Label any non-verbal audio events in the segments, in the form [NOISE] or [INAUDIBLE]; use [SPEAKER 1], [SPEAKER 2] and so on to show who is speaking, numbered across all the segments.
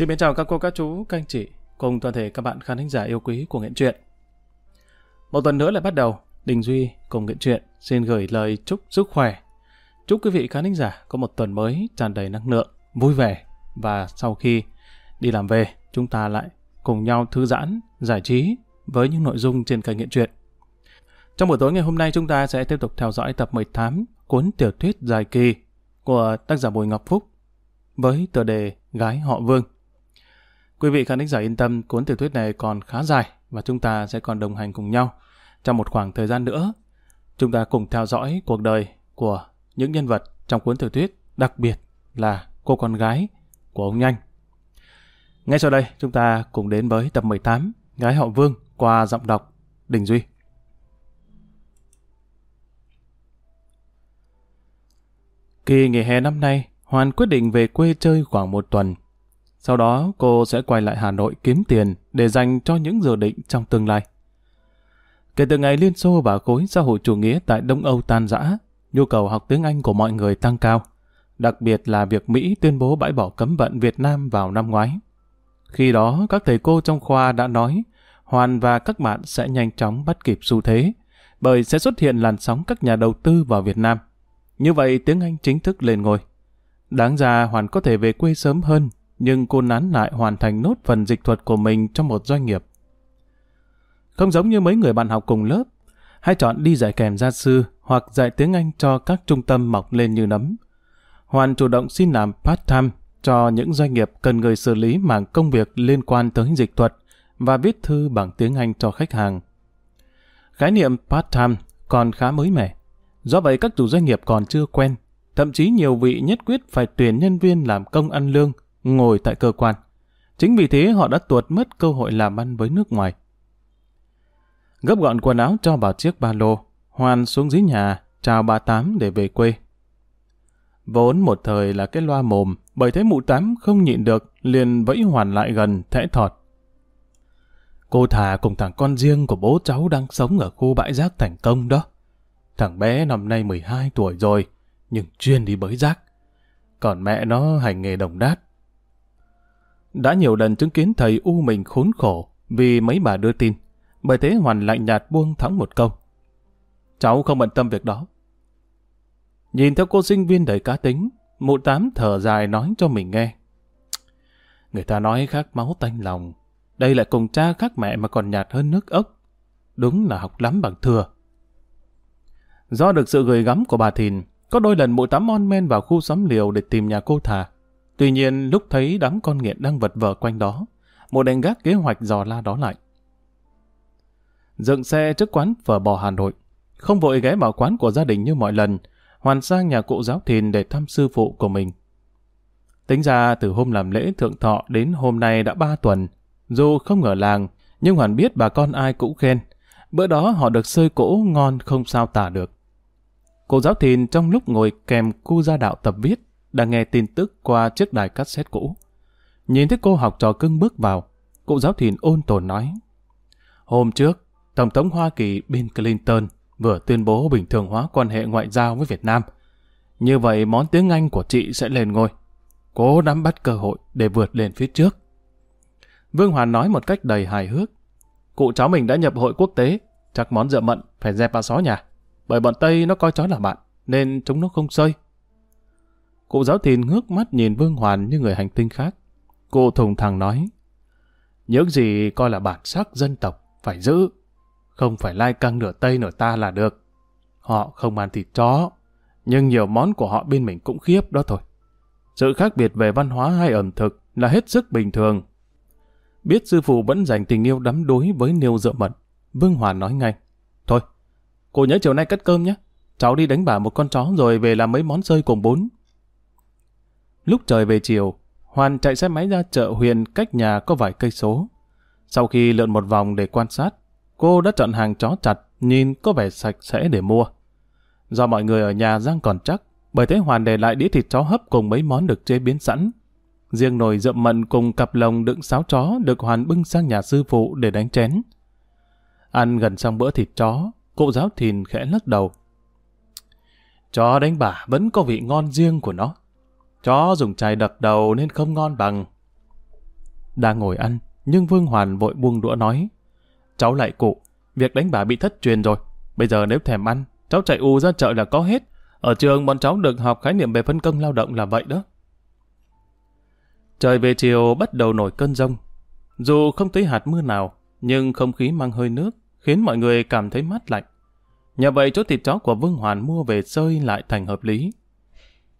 [SPEAKER 1] Xin mến chào các cô, các chú, các anh chị, cùng toàn thể các bạn khán thính giả yêu quý của Nghiện Truyện. Một tuần nữa lại bắt đầu, Đình Duy cùng Nghiện Truyện xin gửi lời chúc sức khỏe. Chúc quý vị khán thính giả có một tuần mới tràn đầy năng lượng, vui vẻ và sau khi đi làm về, chúng ta lại cùng nhau thư giãn, giải trí với những nội dung trên kênh Nghiện Truyện. Trong buổi tối ngày hôm nay chúng ta sẽ tiếp tục theo dõi tập 18 cuốn tiểu thuyết dài kỳ của tác giả Bùi Ngọc Phúc với tựa đề Gái họ Vương. Quý vị khán thính giả yên tâm, cuốn tiểu thuyết này còn khá dài và chúng ta sẽ còn đồng hành cùng nhau trong một khoảng thời gian nữa. Chúng ta cùng theo dõi cuộc đời của những nhân vật trong cuốn tiểu thuyết, đặc biệt là cô con gái của ông Nhanh. Ngay sau đây, chúng ta cùng đến với tập 18 Gái họ Vương qua giọng đọc Đình Duy. Kỳ nghỉ hè năm nay, Hoàn quyết định về quê chơi khoảng một tuần. Sau đó cô sẽ quay lại Hà Nội kiếm tiền để dành cho những dự định trong tương lai. Kể từ ngày Liên Xô và khối xã hội chủ nghĩa tại Đông Âu tan rã, nhu cầu học tiếng Anh của mọi người tăng cao, đặc biệt là việc Mỹ tuyên bố bãi bỏ cấm vận Việt Nam vào năm ngoái. Khi đó, các thầy cô trong khoa đã nói Hoàn và các bạn sẽ nhanh chóng bắt kịp xu thế, bởi sẽ xuất hiện làn sóng các nhà đầu tư vào Việt Nam. Như vậy tiếng Anh chính thức lên ngôi. Đáng ra Hoàn có thể về quê sớm hơn, nhưng cô nán lại hoàn thành nốt phần dịch thuật của mình trong một doanh nghiệp. Không giống như mấy người bạn học cùng lớp, hay chọn đi dạy kèm gia sư hoặc dạy tiếng Anh cho các trung tâm mọc lên như nấm. Hoàn chủ động xin làm part-time cho những doanh nghiệp cần người xử lý mảng công việc liên quan tới dịch thuật và viết thư bằng tiếng Anh cho khách hàng. Khái niệm part-time còn khá mới mẻ. Do vậy các chủ doanh nghiệp còn chưa quen Thậm chí nhiều vị nhất quyết phải tuyển nhân viên làm công ăn lương, ngồi tại cơ quan. Chính vì thế họ đã tuột mất cơ hội làm ăn với nước ngoài. Gấp gọn quần áo cho vào chiếc ba lô, Hoàn xuống dưới nhà, chào bà Tám để về quê. Vốn một thời là cái loa mồm, bởi thế mụ Tám không nhịn được, liền vẫy Hoàn lại gần, thẽ thọt. Cô thà cùng thằng con riêng của bố cháu đang sống ở khu bãi rác thành công đó. Thằng bé năm nay 12 tuổi rồi, nhưng chuyên đi bới rác. Còn mẹ nó hành nghề đồng đát. Đã nhiều lần chứng kiến thầy u mình khốn khổ vì mấy bà đưa tin, bởi thế Hoàn lạnh nhạt buông thắng một câu. Cháu không bận tâm việc đó. Nhìn theo cô sinh viên đầy cá tính, mụ tám thở dài nói cho mình nghe. Người ta nói khác máu tanh lòng, đây lại cùng cha khác mẹ mà còn nhạt hơn nước ốc. Đúng là học lắm bằng thừa. Do được sự gửi gắm của bà Thìn, có đôi lần mụ tám on men vào khu xóm liều để tìm nhà cô thà. Tuy nhiên lúc thấy đám con nghiện đang vật vờ quanh đó, một đánh gác kế hoạch dò la đó lại. Dựng xe trước quán phở bò Hà Nội, không vội ghé vào quán của gia đình như mọi lần, hoàn sang nhà cụ giáo thìn để thăm sư phụ của mình. Tính ra từ hôm làm lễ thượng thọ đến hôm nay đã ba tuần, dù không ở làng, nhưng Hoàn biết bà con ai cũng khen. Bữa đó họ được sơi cỗ ngon không sao tả được. Cô giáo thìn trong lúc ngồi kèm cu gia đạo tập viết, đang nghe tin tức qua chiếc đài cassette cũ. Nhìn thấy cô học trò cưng bước vào, cụ giáo thìn ôn tồn nói. Hôm trước, Tổng thống Hoa Kỳ Bill Clinton vừa tuyên bố bình thường hóa quan hệ ngoại giao với Việt Nam. Như vậy món tiếng Anh của chị sẽ lên ngôi. Cố nắm bắt cơ hội để vượt lên phía trước. Vương Hoàn nói một cách đầy hài hước. Cụ cháu mình đã nhập hội quốc tế, chắc món dựa mận phải dẹp vào xó nhà bởi bọn Tây nó coi chó là bạn, nên chúng nó không sơi. Cụ giáo thìn ngước mắt nhìn Vương Hoàn như người hành tinh khác. Cô thùng thẳng nói, những gì coi là bản sắc dân tộc, phải giữ. Không phải lai căng nửa Tây nửa ta là được. Họ không ăn thịt chó, nhưng nhiều món của họ bên mình cũng khiếp đó thôi. Sự khác biệt về văn hóa hay ẩm thực là hết sức bình thường. Biết sư phụ vẫn dành tình yêu đắm đuối với niêu Dựa mận, Vương Hoàn nói ngay. Thôi, Cô nhớ chiều nay cắt cơm nhé. Cháu đi đánh bả một con chó rồi về làm mấy món rơi cùng bún. Lúc trời về chiều, Hoàn chạy xe máy ra chợ huyền cách nhà có vài cây số. Sau khi lượn một vòng để quan sát, cô đã chọn hàng chó chặt, nhìn có vẻ sạch sẽ để mua. Do mọi người ở nhà răng còn chắc, bởi thế Hoàn để lại đĩa thịt chó hấp cùng mấy món được chế biến sẵn. Riêng nồi rượm mận cùng cặp lồng đựng sáo chó được Hoàn bưng sang nhà sư phụ để đánh chén. Ăn gần xong bữa thịt chó, Cụ giáo thìn khẽ lắc đầu. Chó đánh bả vẫn có vị ngon riêng của nó. Chó dùng chài đập đầu nên không ngon bằng. đang ngồi ăn, nhưng Vương Hoàn vội buông đũa nói. Cháu lại cụ, việc đánh bà bị thất truyền rồi. Bây giờ nếu thèm ăn, cháu chạy u ra chợ là có hết. Ở trường bọn cháu được học khái niệm về phân công lao động là vậy đó. Trời về chiều bắt đầu nổi cơn rông. Dù không thấy hạt mưa nào, nhưng không khí mang hơi nước, khiến mọi người cảm thấy mát lạnh. Nhờ vậy chỗ thịt chó của Vương Hoàn mua về sơi lại thành hợp lý.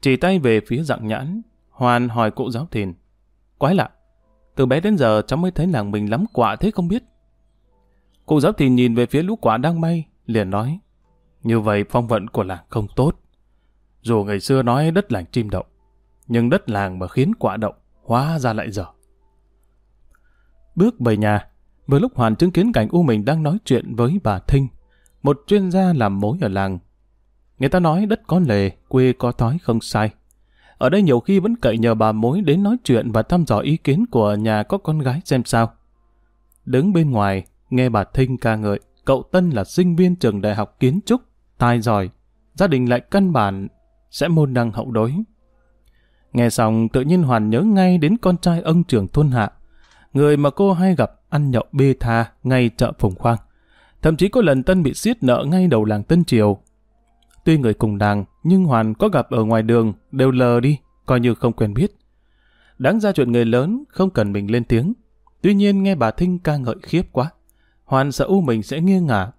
[SPEAKER 1] Chỉ tay về phía dạng nhãn, Hoàn hỏi cụ giáo thìn. Quái lạ, từ bé đến giờ cháu mới thấy làng mình lắm quả thế không biết. Cụ giáo thìn nhìn về phía lũ quả đang may, liền nói. Như vậy phong vận của làng không tốt. Dù ngày xưa nói đất làng chim đậu, nhưng đất làng mà khiến quả đậu, hóa ra lại dở. Bước về nhà, vừa lúc Hoàn chứng kiến cảnh U mình đang nói chuyện với bà Thinh, một chuyên gia làm mối ở làng. Người ta nói đất có lề, quê có thói không sai. Ở đây nhiều khi vẫn cậy nhờ bà mối đến nói chuyện và thăm dò ý kiến của nhà có con gái xem sao. Đứng bên ngoài, nghe bà Thinh ca ngợi, cậu Tân là sinh viên trường đại học kiến trúc, tài giỏi, gia đình lại căn bản sẽ môn đăng hậu đối. Nghe xong tự nhiên Hoàn nhớ ngay đến con trai ông trưởng thôn hạ, người mà cô hay gặp ăn nhậu bê tha ngay chợ Phùng Khoang. Thậm chí có lần Tân bị siết nợ ngay đầu làng Tân Triều. Tuy người cùng làng, nhưng Hoàn có gặp ở ngoài đường, đều lờ đi, coi như không quen biết. Đáng ra chuyện người lớn, không cần mình lên tiếng. Tuy nhiên nghe bà Thinh ca ngợi khiếp quá. Hoàn sợ u mình sẽ nghiêng ngả.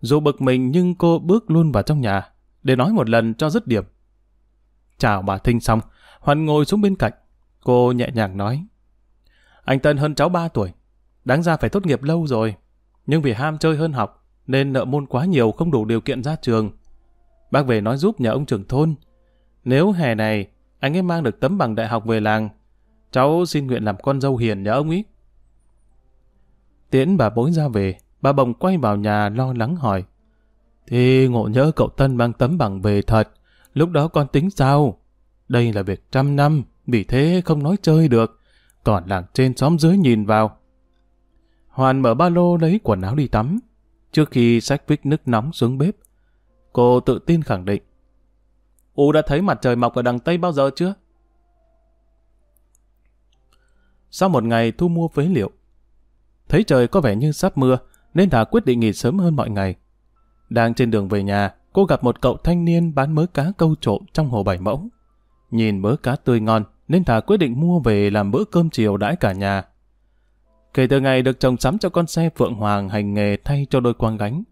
[SPEAKER 1] Dù bực mình nhưng cô bước luôn vào trong nhà, để nói một lần cho dứt điểm. Chào bà Thinh xong, Hoàn ngồi xuống bên cạnh. Cô nhẹ nhàng nói. Anh Tân hơn cháu 3 tuổi. Đáng ra phải tốt nghiệp lâu rồi. Nhưng vì ham chơi hơn học, nên nợ môn quá nhiều không đủ điều kiện ra trường. Bác về nói giúp nhà ông trưởng thôn. Nếu hè này, anh ấy mang được tấm bằng đại học về làng, cháu xin nguyện làm con dâu hiền nhà ông ý. Tiễn bà bối ra về, bà bồng quay vào nhà lo lắng hỏi. Thì ngộ nhớ cậu Tân mang tấm bằng về thật, lúc đó con tính sao? Đây là việc trăm năm, vì thế không nói chơi được. Còn làng trên xóm dưới nhìn vào. Hoàn mở ba lô lấy quần áo đi tắm. Trước khi xách vít nước nóng xuống bếp, cô tự tin khẳng định. U đã thấy mặt trời mọc ở đằng Tây bao giờ chưa? Sau một ngày thu mua phế liệu, thấy trời có vẻ như sắp mưa, nên Thà quyết định nghỉ sớm hơn mọi ngày. Đang trên đường về nhà, cô gặp một cậu thanh niên bán mớ cá câu trộm trong hồ bảy mẫu. Nhìn mớ cá tươi ngon, nên Thà quyết định mua về làm bữa cơm chiều đãi cả nhà. Kể từ ngày được chồng sắm cho con xe Phượng Hoàng hành nghề thay cho đôi quang gánh,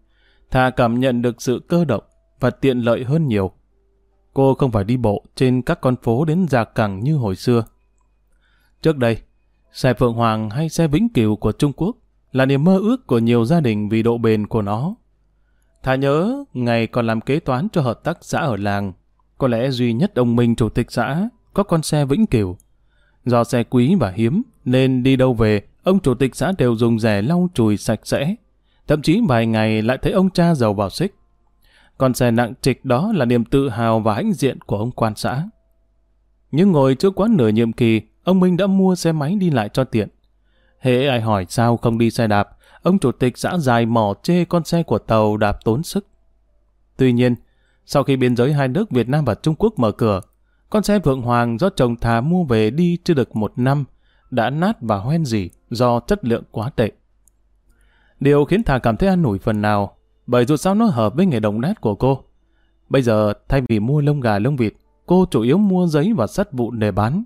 [SPEAKER 1] Thà cảm nhận được sự cơ động và tiện lợi hơn nhiều. Cô không phải đi bộ trên các con phố đến già cẳng như hồi xưa. Trước đây, xe Phượng Hoàng hay xe Vĩnh Cửu của Trung Quốc là niềm mơ ước của nhiều gia đình vì độ bền của nó. Thà nhớ ngày còn làm kế toán cho hợp tác xã ở làng, có lẽ duy nhất ông Minh chủ tịch xã có con xe Vĩnh Cửu. Do xe quý và hiếm nên đi đâu về ông chủ tịch xã đều dùng rẻ lau chùi sạch sẽ. Thậm chí vài ngày lại thấy ông cha giàu vào xích. Con xe nặng trịch đó là niềm tự hào và hãnh diện của ông quan xã. Nhưng ngồi chưa quá nửa nhiệm kỳ, ông Minh đã mua xe máy đi lại cho tiện. Hễ ai hỏi sao không đi xe đạp, ông chủ tịch xã dài mỏ chê con xe của tàu đạp tốn sức. Tuy nhiên, sau khi biên giới hai nước Việt Nam và Trung Quốc mở cửa, con xe Phượng Hoàng do chồng thà mua về đi chưa được một năm, đã nát và hoen dỉ do chất lượng quá tệ. Điều khiến thà cảm thấy an ủi phần nào, bởi dù sao nó hợp với nghề đồng nát của cô. Bây giờ, thay vì mua lông gà lông vịt, cô chủ yếu mua giấy và sắt vụn để bán.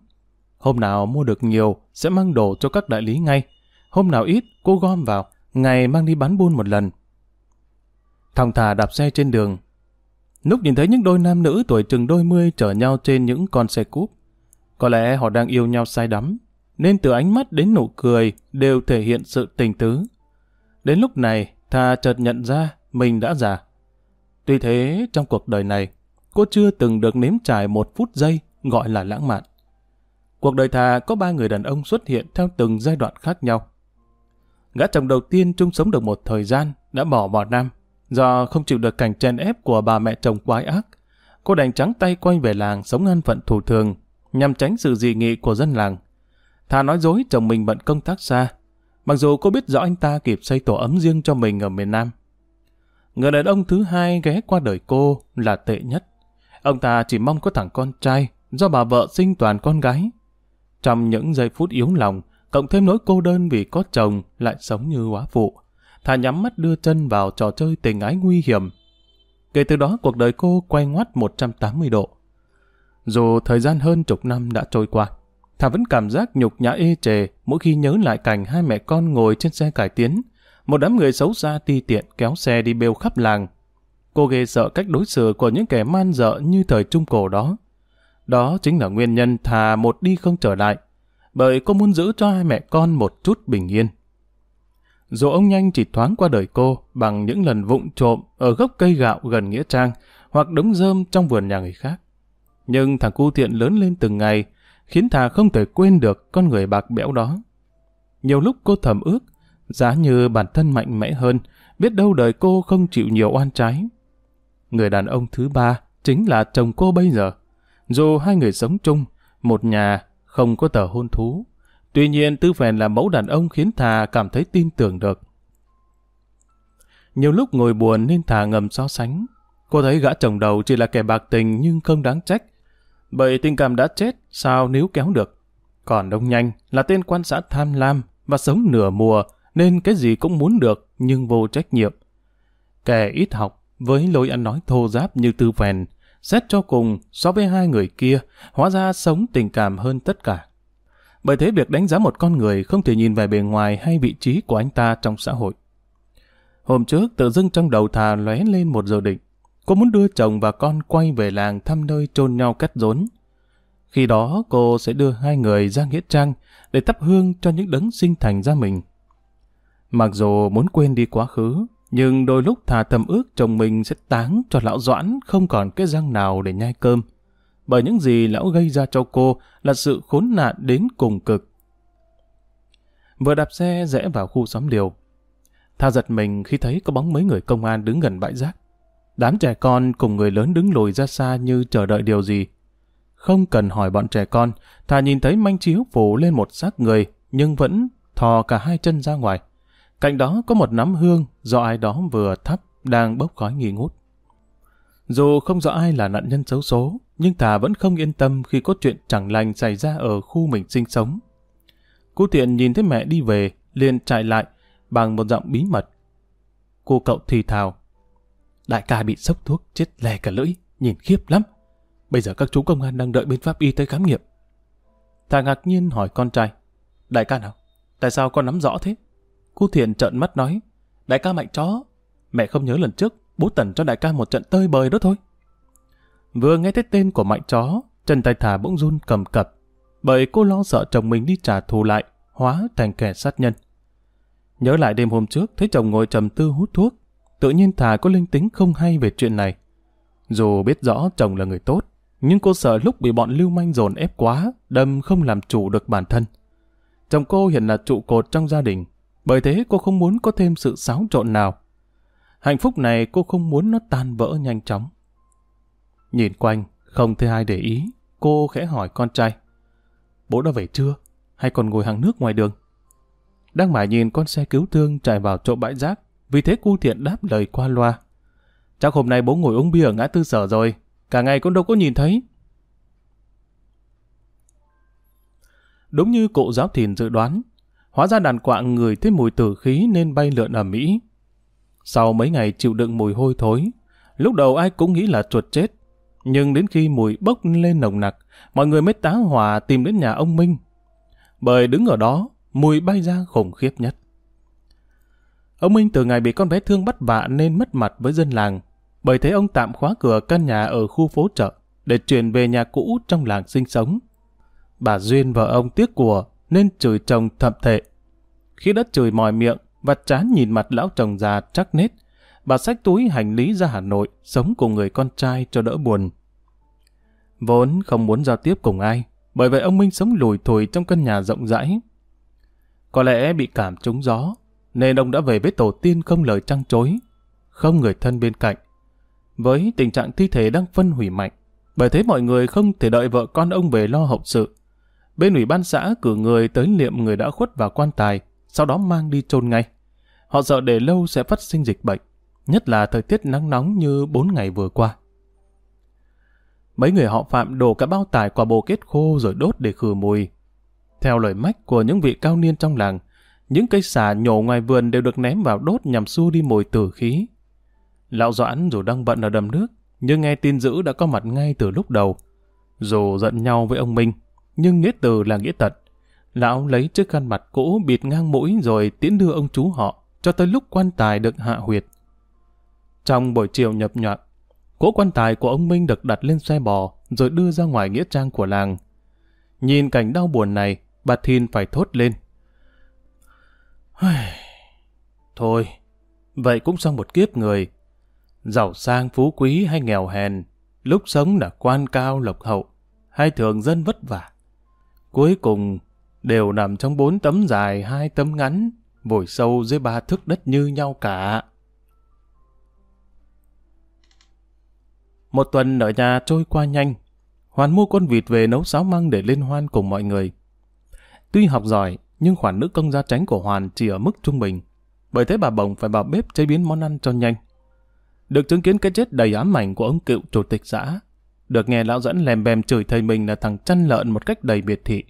[SPEAKER 1] Hôm nào mua được nhiều, sẽ mang đồ cho các đại lý ngay. Hôm nào ít, cô gom vào, ngày mang đi bán buôn một lần. Thòng thà đạp xe trên đường, Lúc nhìn thấy những đôi nam nữ tuổi chừng đôi mươi chở nhau trên những con xe cúp, có lẽ họ đang yêu nhau say đắm, nên từ ánh mắt đến nụ cười đều thể hiện sự tình tứ. Đến lúc này, Thà chợt nhận ra mình đã già. Tuy thế, trong cuộc đời này, cô chưa từng được nếm trải một phút giây gọi là lãng mạn. Cuộc đời Thà có ba người đàn ông xuất hiện theo từng giai đoạn khác nhau. Gã chồng đầu tiên chung sống được một thời gian, đã bỏ bỏ nam. Do không chịu được cảnh chèn ép của bà mẹ chồng quái ác, cô đành trắng tay quay về làng sống an phận thủ thường, nhằm tránh sự dị nghị của dân làng. Thà nói dối chồng mình bận công tác xa, mặc dù cô biết rõ anh ta kịp xây tổ ấm riêng cho mình ở miền Nam. Người đàn ông thứ hai ghé qua đời cô là tệ nhất. Ông ta chỉ mong có thằng con trai, do bà vợ sinh toàn con gái. Trong những giây phút yếu lòng, cộng thêm nỗi cô đơn vì có chồng lại sống như quá phụ. Thà nhắm mắt đưa chân vào trò chơi tình ái nguy hiểm. Kể từ đó cuộc đời cô quay ngoắt 180 độ. Dù thời gian hơn chục năm đã trôi qua, Thà vẫn cảm giác nhục nhã ê chề mỗi khi nhớ lại cảnh hai mẹ con ngồi trên xe cải tiến, một đám người xấu xa ti tiện kéo xe đi bêu khắp làng. Cô ghê sợ cách đối xử của những kẻ man dợ như thời Trung Cổ đó. Đó chính là nguyên nhân thà một đi không trở lại, bởi cô muốn giữ cho hai mẹ con một chút bình yên. Dù ông nhanh chỉ thoáng qua đời cô bằng những lần vụng trộm ở gốc cây gạo gần Nghĩa Trang hoặc đống rơm trong vườn nhà người khác. Nhưng thằng cu thiện lớn lên từng ngày, khiến thà không thể quên được con người bạc bẽo đó. Nhiều lúc cô thầm ước, giá như bản thân mạnh mẽ hơn, biết đâu đời cô không chịu nhiều oan trái. Người đàn ông thứ ba chính là chồng cô bây giờ. Dù hai người sống chung, một nhà không có tờ hôn thú. Tuy nhiên Tư Phèn là mẫu đàn ông khiến Thà cảm thấy tin tưởng được. Nhiều lúc ngồi buồn nên Thà ngầm so sánh. Cô thấy gã chồng đầu chỉ là kẻ bạc tình nhưng không đáng trách. Bởi tình cảm đã chết, sao níu kéo được? Còn đông Nhanh là tên quan xã tham lam và sống nửa mùa nên cái gì cũng muốn được nhưng vô trách nhiệm. Kẻ ít học với lối ăn nói thô giáp như Tư Phèn Xét cho cùng, so với hai người kia, hóa ra sống tình cảm hơn tất cả. Bởi thế việc đánh giá một con người không thể nhìn về bề ngoài hay vị trí của anh ta trong xã hội. Hôm trước, tự dưng trong đầu thà lóe lên một dự định. Cô muốn đưa chồng và con quay về làng thăm nơi chôn nhau cắt rốn. Khi đó, cô sẽ đưa hai người ra Nghĩa Trang để thắp hương cho những đấng sinh thành ra mình. Mặc dù muốn quên đi quá khứ, nhưng đôi lúc thà thầm ước chồng mình sẽ táng cho lão Doãn không còn cái răng nào để nhai cơm. Bởi những gì lão gây ra cho cô là sự khốn nạn đến cùng cực. Vừa đạp xe rẽ vào khu xóm điều. Thà giật mình khi thấy có bóng mấy người công an đứng gần bãi rác. Đám trẻ con cùng người lớn đứng lùi ra xa như chờ đợi điều gì. Không cần hỏi bọn trẻ con, thà nhìn thấy manh chiếu phủ lên một xác người, nhưng vẫn thò cả hai chân ra ngoài. Cạnh đó có một nắm hương do ai đó vừa thắp đang bốc khói nghi ngút. Dù không rõ ai là nạn nhân xấu số, nhưng Thà vẫn không yên tâm khi có chuyện chẳng lành xảy ra ở khu mình sinh sống. Cô Tiện nhìn thấy mẹ đi về, liền chạy lại bằng một giọng bí mật. Cô cậu thì thào. Đại ca bị sốc thuốc, chết lè cả lưỡi, nhìn khiếp lắm. Bây giờ các chú công an đang đợi bên pháp y tới khám nghiệm. Thà ngạc nhiên hỏi con trai. Đại ca nào? Tại sao con nắm rõ thế? Cô Thiện trợn mắt nói, đại ca mạnh chó. Mẹ không nhớ lần trước, bố tần cho đại ca một trận tơi bời đó thôi. Vừa nghe thấy tên của mạnh chó, chân tay thả bỗng run cầm cập, bởi cô lo sợ chồng mình đi trả thù lại, hóa thành kẻ sát nhân. Nhớ lại đêm hôm trước, thấy chồng ngồi trầm tư hút thuốc, tự nhiên thà có linh tính không hay về chuyện này. Dù biết rõ chồng là người tốt, nhưng cô sợ lúc bị bọn lưu manh dồn ép quá, đâm không làm chủ được bản thân. Chồng cô hiện là trụ cột trong gia đình, bởi thế cô không muốn có thêm sự xáo trộn nào. Hạnh phúc này cô không muốn nó tan vỡ nhanh chóng. Nhìn quanh, không thấy ai để ý, cô khẽ hỏi con trai. Bố đã về chưa? Hay còn ngồi hàng nước ngoài đường? Đang mải nhìn con xe cứu thương chạy vào chỗ bãi rác, vì thế cô thiện đáp lời qua loa. Chắc hôm nay bố ngồi uống bia ở ngã tư sở rồi, cả ngày con đâu có nhìn thấy. Đúng như cụ giáo thìn dự đoán, Hóa ra đàn quạng người thấy mùi tử khí nên bay lượn ở Mỹ. Sau mấy ngày chịu đựng mùi hôi thối, lúc đầu ai cũng nghĩ là chuột chết. Nhưng đến khi mùi bốc lên nồng nặc, mọi người mới tá hỏa tìm đến nhà ông Minh. Bởi đứng ở đó, mùi bay ra khủng khiếp nhất. Ông Minh từ ngày bị con bé thương bắt vạ nên mất mặt với dân làng. Bởi thế ông tạm khóa cửa căn nhà ở khu phố chợ để chuyển về nhà cũ trong làng sinh sống. Bà Duyên vợ ông tiếc của nên chửi chồng thậm thệ. Khi đã chửi mỏi miệng và chán nhìn mặt lão chồng già chắc nết, bà xách túi hành lý ra Hà Nội sống cùng người con trai cho đỡ buồn. Vốn không muốn giao tiếp cùng ai, bởi vậy ông Minh sống lùi thùi trong căn nhà rộng rãi. Có lẽ bị cảm trúng gió, nên ông đã về với tổ tiên không lời trăng chối, không người thân bên cạnh. Với tình trạng thi thể đang phân hủy mạnh, bởi thế mọi người không thể đợi vợ con ông về lo hậu sự, Bên ủy ban xã cử người tới liệm người đã khuất vào quan tài, sau đó mang đi chôn ngay. Họ sợ để lâu sẽ phát sinh dịch bệnh, nhất là thời tiết nắng nóng như 4 ngày vừa qua. Mấy người họ phạm đổ cả bao tải quả bồ kết khô rồi đốt để khử mùi. Theo lời mách của những vị cao niên trong làng, những cây xà nhổ ngoài vườn đều được ném vào đốt nhằm xua đi mùi tử khí. Lão Doãn dù đang bận ở đầm nước, nhưng nghe tin dữ đã có mặt ngay từ lúc đầu. Dù giận nhau với ông Minh, nhưng nghĩa từ là nghĩa tật. Lão lấy chiếc khăn mặt cũ bịt ngang mũi rồi tiễn đưa ông chú họ, cho tới lúc quan tài được hạ huyệt. Trong buổi chiều nhập nhọn, cỗ quan tài của ông Minh được đặt lên xe bò, rồi đưa ra ngoài nghĩa trang của làng. Nhìn cảnh đau buồn này, bà Thìn phải thốt lên. Thôi, vậy cũng xong một kiếp người. Giàu sang phú quý hay nghèo hèn, lúc sống là quan cao lộc hậu, hay thường dân vất vả. Cuối cùng, đều nằm trong bốn tấm dài, hai tấm ngắn, vùi sâu dưới ba thước đất như nhau cả. Một tuần ở nhà trôi qua nhanh, Hoàn mua con vịt về nấu sáo măng để liên hoan cùng mọi người. Tuy học giỏi, nhưng khoản nữ công gia tránh của Hoàn chỉ ở mức trung bình. Bởi thế bà Bồng phải vào bếp chế biến món ăn cho nhanh. Được chứng kiến cái chết đầy ám ảnh của ông cựu chủ tịch xã. Được nghe lão dẫn lèm bèm chửi thầy mình là thằng chăn lợn một cách đầy biệt thị.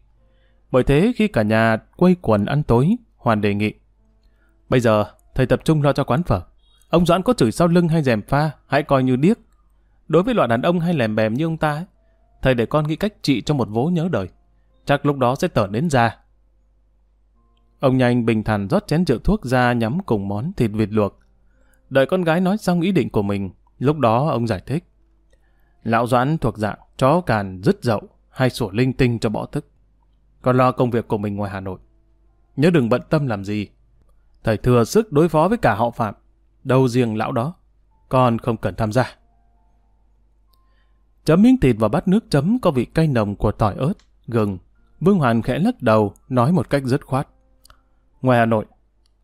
[SPEAKER 1] Bởi thế khi cả nhà quây quần ăn tối, Hoàn đề nghị. Bây giờ, thầy tập trung lo cho quán phở. Ông Doãn có chửi sau lưng hay dèm pha, hãy coi như điếc. Đối với loại đàn ông hay lèm bèm như ông ta, ấy, thầy để con nghĩ cách trị cho một vố nhớ đời. Chắc lúc đó sẽ tở đến ra. Ông nhanh bình thản rót chén rượu thuốc ra nhắm cùng món thịt vịt luộc. Đợi con gái nói xong ý định của mình, lúc đó ông giải thích. Lão Doãn thuộc dạng chó càn dứt dậu hay sủa linh tinh cho bỏ thức. Còn lo công việc của mình ngoài Hà Nội. Nhớ đừng bận tâm làm gì. Thầy thừa sức đối phó với cả họ Phạm. Đâu riêng lão đó. Con không cần tham gia. Chấm miếng thịt vào bát nước chấm có vị cay nồng của tỏi ớt, gừng. Vương Hoàn khẽ lắc đầu, nói một cách dứt khoát. Ngoài Hà Nội,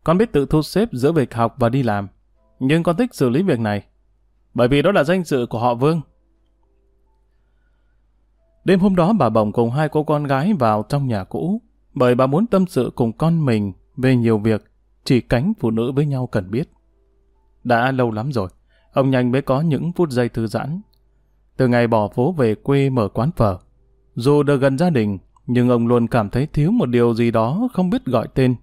[SPEAKER 1] con biết tự thu xếp giữa việc học và đi làm. Nhưng con thích xử lý việc này. Bởi vì đó là danh dự của họ Vương. Đêm hôm đó bà Bồng cùng hai cô con gái vào trong nhà cũ. Bởi bà muốn tâm sự cùng con mình về nhiều việc chỉ cánh phụ nữ với nhau cần biết. Đã lâu lắm rồi, ông nhanh mới có những phút giây thư giãn từ ngày bỏ phố về quê mở quán phở. Dù được gần gia đình, nhưng ông luôn cảm thấy thiếu một điều gì đó không biết gọi tên.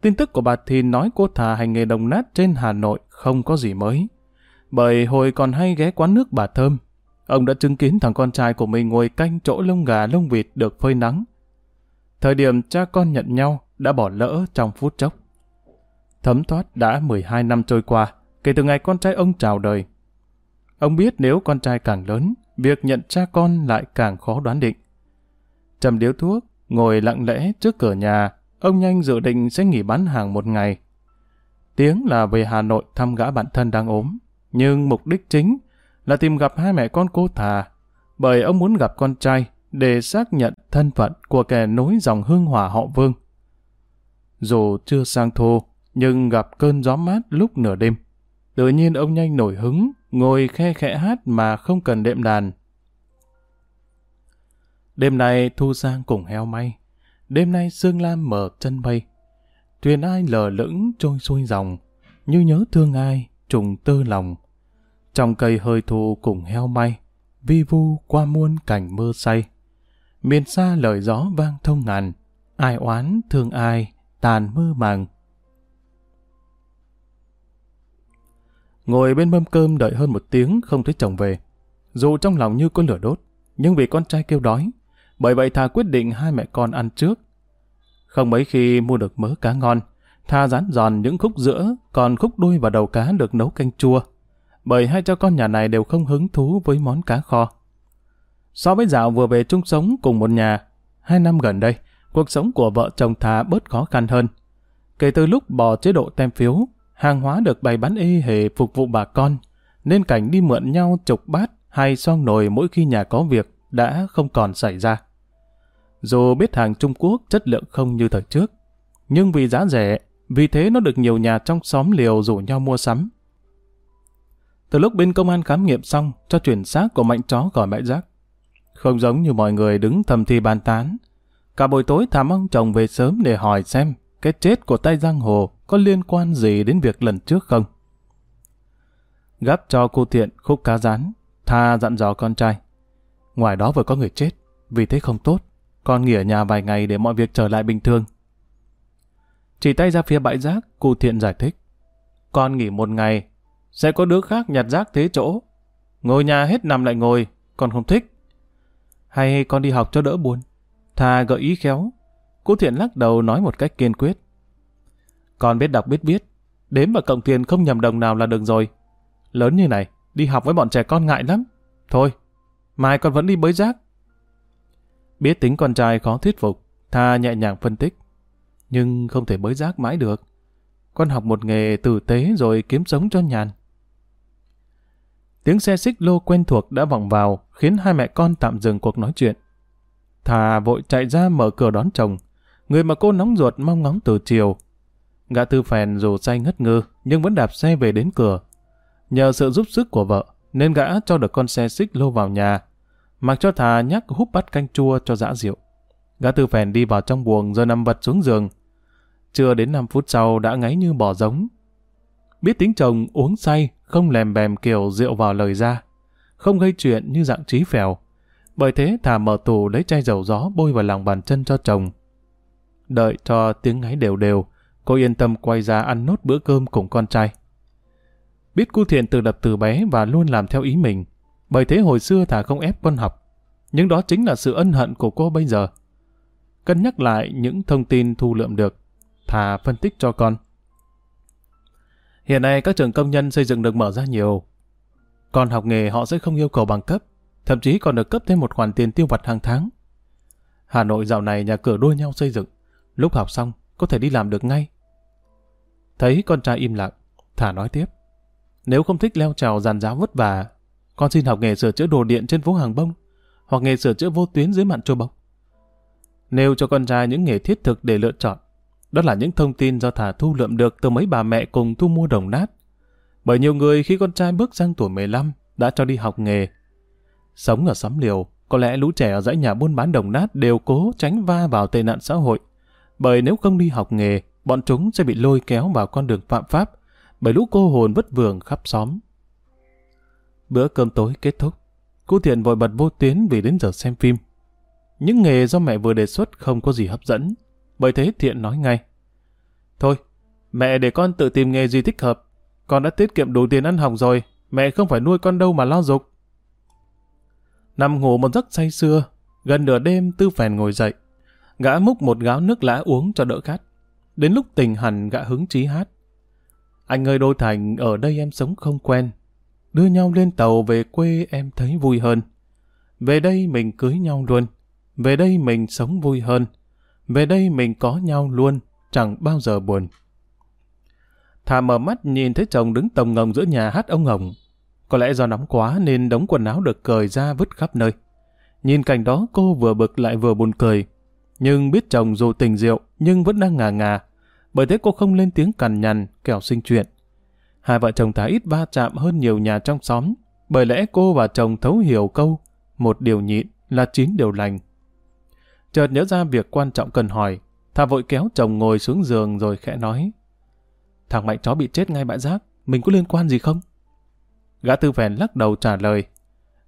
[SPEAKER 1] Tin tức của bà Thìn nói cô thà hành nghề đồng nát trên Hà Nội không có gì mới. Bởi hồi còn hay ghé quán nước bà Thơm, ông đã chứng kiến thằng con trai của mình ngồi canh chỗ lông gà lông vịt được phơi nắng. Thời điểm cha con nhận nhau đã bỏ lỡ trong phút chốc. Thấm thoát đã 12 năm trôi qua, kể từ ngày con trai ông chào đời. Ông biết nếu con trai càng lớn, việc nhận cha con lại càng khó đoán định. Trầm điếu thuốc, ngồi lặng lẽ trước cửa nhà, ông nhanh dự định sẽ nghỉ bán hàng một ngày. Tiếng là về Hà Nội thăm gã bạn thân đang ốm, nhưng mục đích chính là tìm gặp hai mẹ con cô thà, bởi ông muốn gặp con trai để xác nhận thân phận của kẻ nối dòng hương hỏa họ Vương. Dù chưa sang thu, nhưng gặp cơn gió mát lúc nửa đêm. Tự nhiên ông nhanh nổi hứng ngồi khe khẽ hát mà không cần đệm đàn. Đêm nay thu sang cùng heo may, đêm nay sương lam mở chân mây. Thuyền ai lờ lững trôi xuôi dòng, như nhớ thương ai, trùng tơ lòng. Trong cây hơi thu cùng heo may, vi vu qua muôn cảnh mưa say. Miền xa lời gió vang thông ngàn, ai oán thương ai, tàn mơ màng. Ngồi bên mâm cơm đợi hơn một tiếng không thấy chồng về. Dù trong lòng như có lửa đốt, nhưng vì con trai kêu đói, bởi vậy Thà quyết định hai mẹ con ăn trước. Không mấy khi mua được mớ cá ngon, Thà rán giòn những khúc giữa, còn khúc đuôi và đầu cá được nấu canh chua. Bởi hai cha con nhà này đều không hứng thú với món cá kho. So với dạo vừa về chung sống cùng một nhà, hai năm gần đây, cuộc sống của vợ chồng Thà bớt khó khăn hơn. Kể từ lúc bỏ chế độ tem phiếu, hàng hóa được bày bán y hề phục vụ bà con, nên cảnh đi mượn nhau chục bát hay song nồi mỗi khi nhà có việc đã không còn xảy ra. Dù biết hàng Trung Quốc chất lượng không như thời trước, nhưng vì giá rẻ, vì thế nó được nhiều nhà trong xóm liều rủ nhau mua sắm. Từ lúc bên công an khám nghiệm xong cho chuyển xác của mạnh chó khỏi bãi rác, không giống như mọi người đứng thầm thì bàn tán. Cả buổi tối thả mong chồng về sớm để hỏi xem cái chết của tay giang hồ có liên quan gì đến việc lần trước không? Gắp cho cô Thiện khúc cá rán, tha dặn dò con trai. Ngoài đó vừa có người chết, vì thế không tốt. con nghỉ ở nhà vài ngày để mọi việc trở lại bình thường. Chỉ tay ra phía bãi rác, cô thiện giải thích. Con nghỉ một ngày, sẽ có đứa khác nhặt rác thế chỗ. Ngồi nhà hết nằm lại ngồi, con không thích. Hay con đi học cho đỡ buồn. Thà gợi ý khéo. Cụ thiện lắc đầu nói một cách kiên quyết. Con biết đọc biết viết, đếm và cộng tiền không nhầm đồng nào là được rồi. Lớn như này, đi học với bọn trẻ con ngại lắm. Thôi, mai con vẫn đi bới rác. Biết tính con trai khó thuyết phục, Tha nhẹ nhàng phân tích. Nhưng không thể bới rác mãi được. Con học một nghề tử tế rồi kiếm sống cho nhàn. Tiếng xe xích lô quen thuộc đã vọng vào, khiến hai mẹ con tạm dừng cuộc nói chuyện. Thà vội chạy ra mở cửa đón chồng, người mà cô nóng ruột mong ngóng từ chiều. Gã tư phèn dù say ngất ngư, nhưng vẫn đạp xe về đến cửa. Nhờ sự giúp sức của vợ, nên gã cho được con xe xích lô vào nhà, mặc cho thà nhắc húp bát canh chua cho dã rượu. Gã tư phèn đi vào trong buồng rồi nằm vật xuống giường. Chưa đến 5 phút sau đã ngáy như bò giống. Biết tính chồng uống say, không lèm bèm kiểu rượu vào lời ra. Không gây chuyện như dạng trí phèo. Bởi thế thà mở tủ lấy chai dầu gió bôi vào lòng bàn chân cho chồng. Đợi cho tiếng ngáy đều đều, cô yên tâm quay ra ăn nốt bữa cơm cùng con trai. Biết cu thiện từ lập từ bé và luôn làm theo ý mình. Bởi thế hồi xưa thà không ép con học. Nhưng đó chính là sự ân hận của cô bây giờ. Cân nhắc lại những thông tin thu lượm được. Thà phân tích cho con. Hiện nay các trường công nhân xây dựng được mở ra nhiều. Còn học nghề họ sẽ không yêu cầu bằng cấp, thậm chí còn được cấp thêm một khoản tiền tiêu vặt hàng tháng. Hà Nội dạo này nhà cửa đua nhau xây dựng, lúc học xong có thể đi làm được ngay. Thấy con trai im lặng, Thả nói tiếp. Nếu không thích leo trèo giàn giáo vất vả, con xin học nghề sửa chữa đồ điện trên phố Hàng Bông, hoặc nghề sửa chữa vô tuyến dưới mạn châu bông. Nêu cho con trai những nghề thiết thực để lựa chọn. Đó là những thông tin do Thả thu lượm được từ mấy bà mẹ cùng thu mua đồng nát. Bởi nhiều người khi con trai bước sang tuổi 15 đã cho đi học nghề. Sống ở xóm liều, có lẽ lũ trẻ ở dãy nhà buôn bán đồng nát đều cố tránh va vào tệ nạn xã hội. Bởi nếu không đi học nghề, bọn chúng sẽ bị lôi kéo vào con đường phạm pháp, bởi lũ cô hồn vất vưởng khắp xóm. Bữa cơm tối kết thúc, cô Thiện vội bật vô tuyến vì đến giờ xem phim. Những nghề do mẹ vừa đề xuất không có gì hấp dẫn, bởi thế Thiện nói ngay. Thôi, mẹ để con tự tìm nghề gì thích hợp. Con đã tiết kiệm đủ tiền ăn học rồi, mẹ không phải nuôi con đâu mà lo dục. Nằm ngủ một giấc say sưa, gần nửa đêm Tư Phèn ngồi dậy. Gã múc một gáo nước lã uống cho đỡ khát. Đến lúc tỉnh hẳn gã hứng chí hát. Anh ơi Đô Thành, ở đây em sống không quen. Đưa nhau lên tàu về quê em thấy vui hơn. Về đây mình cưới nhau luôn. Về đây mình sống vui hơn. Về đây mình có nhau luôn, chẳng bao giờ buồn. Thà mở mắt nhìn thấy chồng đứng tồng ngồng giữa nhà hát ông Hồng. Có lẽ do nóng quá nên đống quần áo được cởi ra vứt khắp nơi. Nhìn cảnh đó cô vừa bực lại vừa buồn cười. Nhưng biết chồng dù tình rượu nhưng vẫn đang ngà ngà. Bởi thế cô không lên tiếng cằn nhằn, kẻo sinh chuyện. Hai vợ chồng thà ít va chạm hơn nhiều nhà trong xóm. Bởi lẽ cô và chồng thấu hiểu câu một điều nhịn là chín điều lành. Chợt nhớ ra việc quan trọng cần hỏi, Thà vội kéo chồng ngồi xuống giường rồi khẽ nói. Thằng mạnh chó bị chết ngay bãi rác, mình có liên quan gì không? Gã tư phèn lắc đầu trả lời.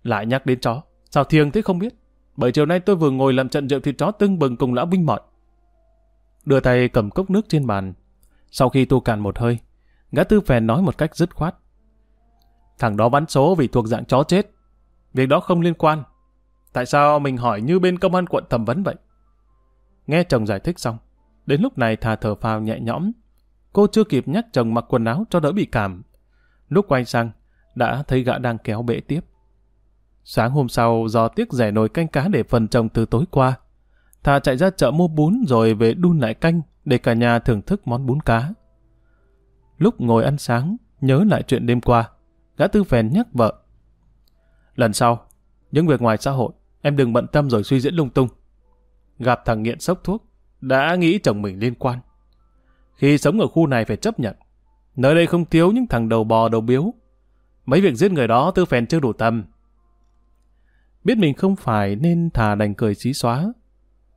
[SPEAKER 1] Lại nhắc đến chó, sao thiêng thế không biết? Bởi chiều nay tôi vừa ngồi làm trận rượu thịt chó tưng bừng cùng lão binh mọn. Đưa tay cầm cốc nước trên bàn. Sau khi tu cạn một hơi, gã tư phèn nói một cách dứt khoát. Thằng đó bắn số vì thuộc dạng chó chết. Việc đó không liên quan. Tại sao mình hỏi như bên công an quận thẩm vấn vậy? Nghe chồng giải thích xong, đến lúc này thà thở phào nhẹ nhõm. Cô chưa kịp nhắc chồng mặc quần áo cho đỡ bị cảm. Lúc quay sang, đã thấy gã đang kéo bể tiếp. Sáng hôm sau, do tiếc rẻ nồi canh cá để phần chồng từ tối qua, Thà chạy ra chợ mua bún rồi về đun lại canh để cả nhà thưởng thức món bún cá. Lúc ngồi ăn sáng, nhớ lại chuyện đêm qua, gã tư phèn nhắc vợ. Lần sau, những việc ngoài xã hội, em đừng bận tâm rồi suy diễn lung tung. Gặp thằng nghiện sốc thuốc, đã nghĩ chồng mình liên quan. Khi sống ở khu này phải chấp nhận. Nơi đây không thiếu những thằng đầu bò đầu biếu. Mấy việc giết người đó tư phèn chưa đủ tâm. Biết mình không phải nên thà đành cười xí xóa.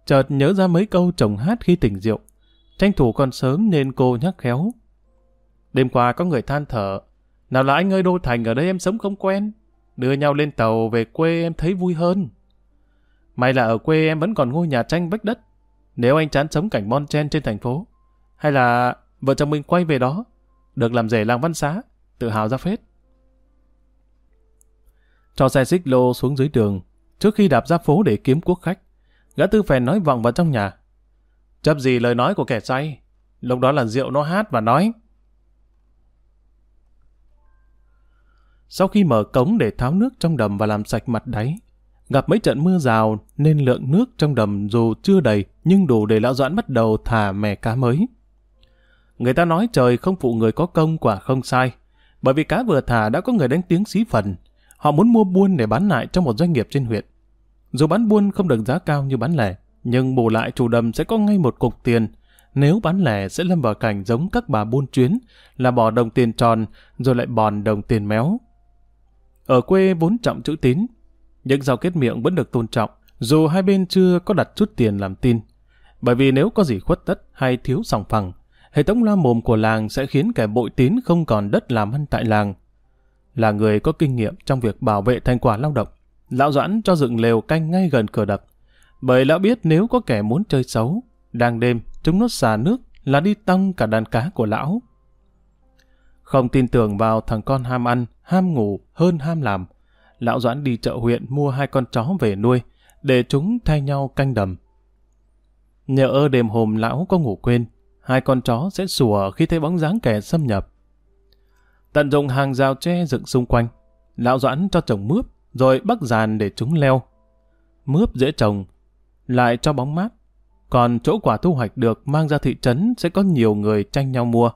[SPEAKER 1] Chợt nhớ ra mấy câu chồng hát khi tỉnh rượu. Tranh thủ còn sớm nên cô nhắc khéo. Đêm qua có người than thở. Nào là anh ơi Đô Thành ở đây em sống không quen. Đưa nhau lên tàu về quê em thấy vui hơn. May là ở quê em vẫn còn ngôi nhà tranh vách đất. Nếu anh chán sống cảnh bon chen trên thành phố, hay là vợ chồng mình quay về đó, được làm rể làng văn xá, tự hào ra phết. Cho xe xích lô xuống dưới đường, trước khi đạp ra phố để kiếm quốc khách, gã tư phèn nói vọng vào trong nhà. Chấp gì lời nói của kẻ say, lúc đó là rượu nó hát và nói. Sau khi mở cống để tháo nước trong đầm và làm sạch mặt đáy, gặp mấy trận mưa rào nên lượng nước trong đầm dù chưa đầy nhưng đủ để lão doãn bắt đầu thả mè cá mới. Người ta nói trời không phụ người có công quả không sai, bởi vì cá vừa thả đã có người đánh tiếng xí phần. Họ muốn mua buôn để bán lại cho một doanh nghiệp trên huyện. Dù bán buôn không được giá cao như bán lẻ, nhưng bù lại chủ đầm sẽ có ngay một cục tiền. Nếu bán lẻ sẽ lâm vào cảnh giống các bà buôn chuyến, là bỏ đồng tiền tròn rồi lại bòn đồng tiền méo. Ở quê vốn trọng chữ tín, những giao kết miệng vẫn được tôn trọng, dù hai bên chưa có đặt chút tiền làm tin. Bởi vì nếu có gì khuất tất hay thiếu sòng phẳng, hệ thống loa mồm của làng sẽ khiến kẻ bội tín không còn đất làm ăn tại làng. Là người có kinh nghiệm trong việc bảo vệ thành quả lao động, lão Doãn cho dựng lều canh ngay gần cửa đập. Bởi lão biết nếu có kẻ muốn chơi xấu, đang đêm chúng nó xả nước là đi tông cả đàn cá của lão. Không tin tưởng vào thằng con ham ăn, ham ngủ hơn ham làm, lão Doãn đi chợ huyện mua hai con chó về nuôi, để chúng thay nhau canh đầm. Nhờ ơ đêm hôm lão có ngủ quên, hai con chó sẽ sủa khi thấy bóng dáng kẻ xâm nhập. Tận dụng hàng rào tre dựng xung quanh, lão Doãn cho trồng mướp, rồi bắt giàn để chúng leo. Mướp dễ trồng, lại cho bóng mát, còn chỗ quả thu hoạch được mang ra thị trấn sẽ có nhiều người tranh nhau mua.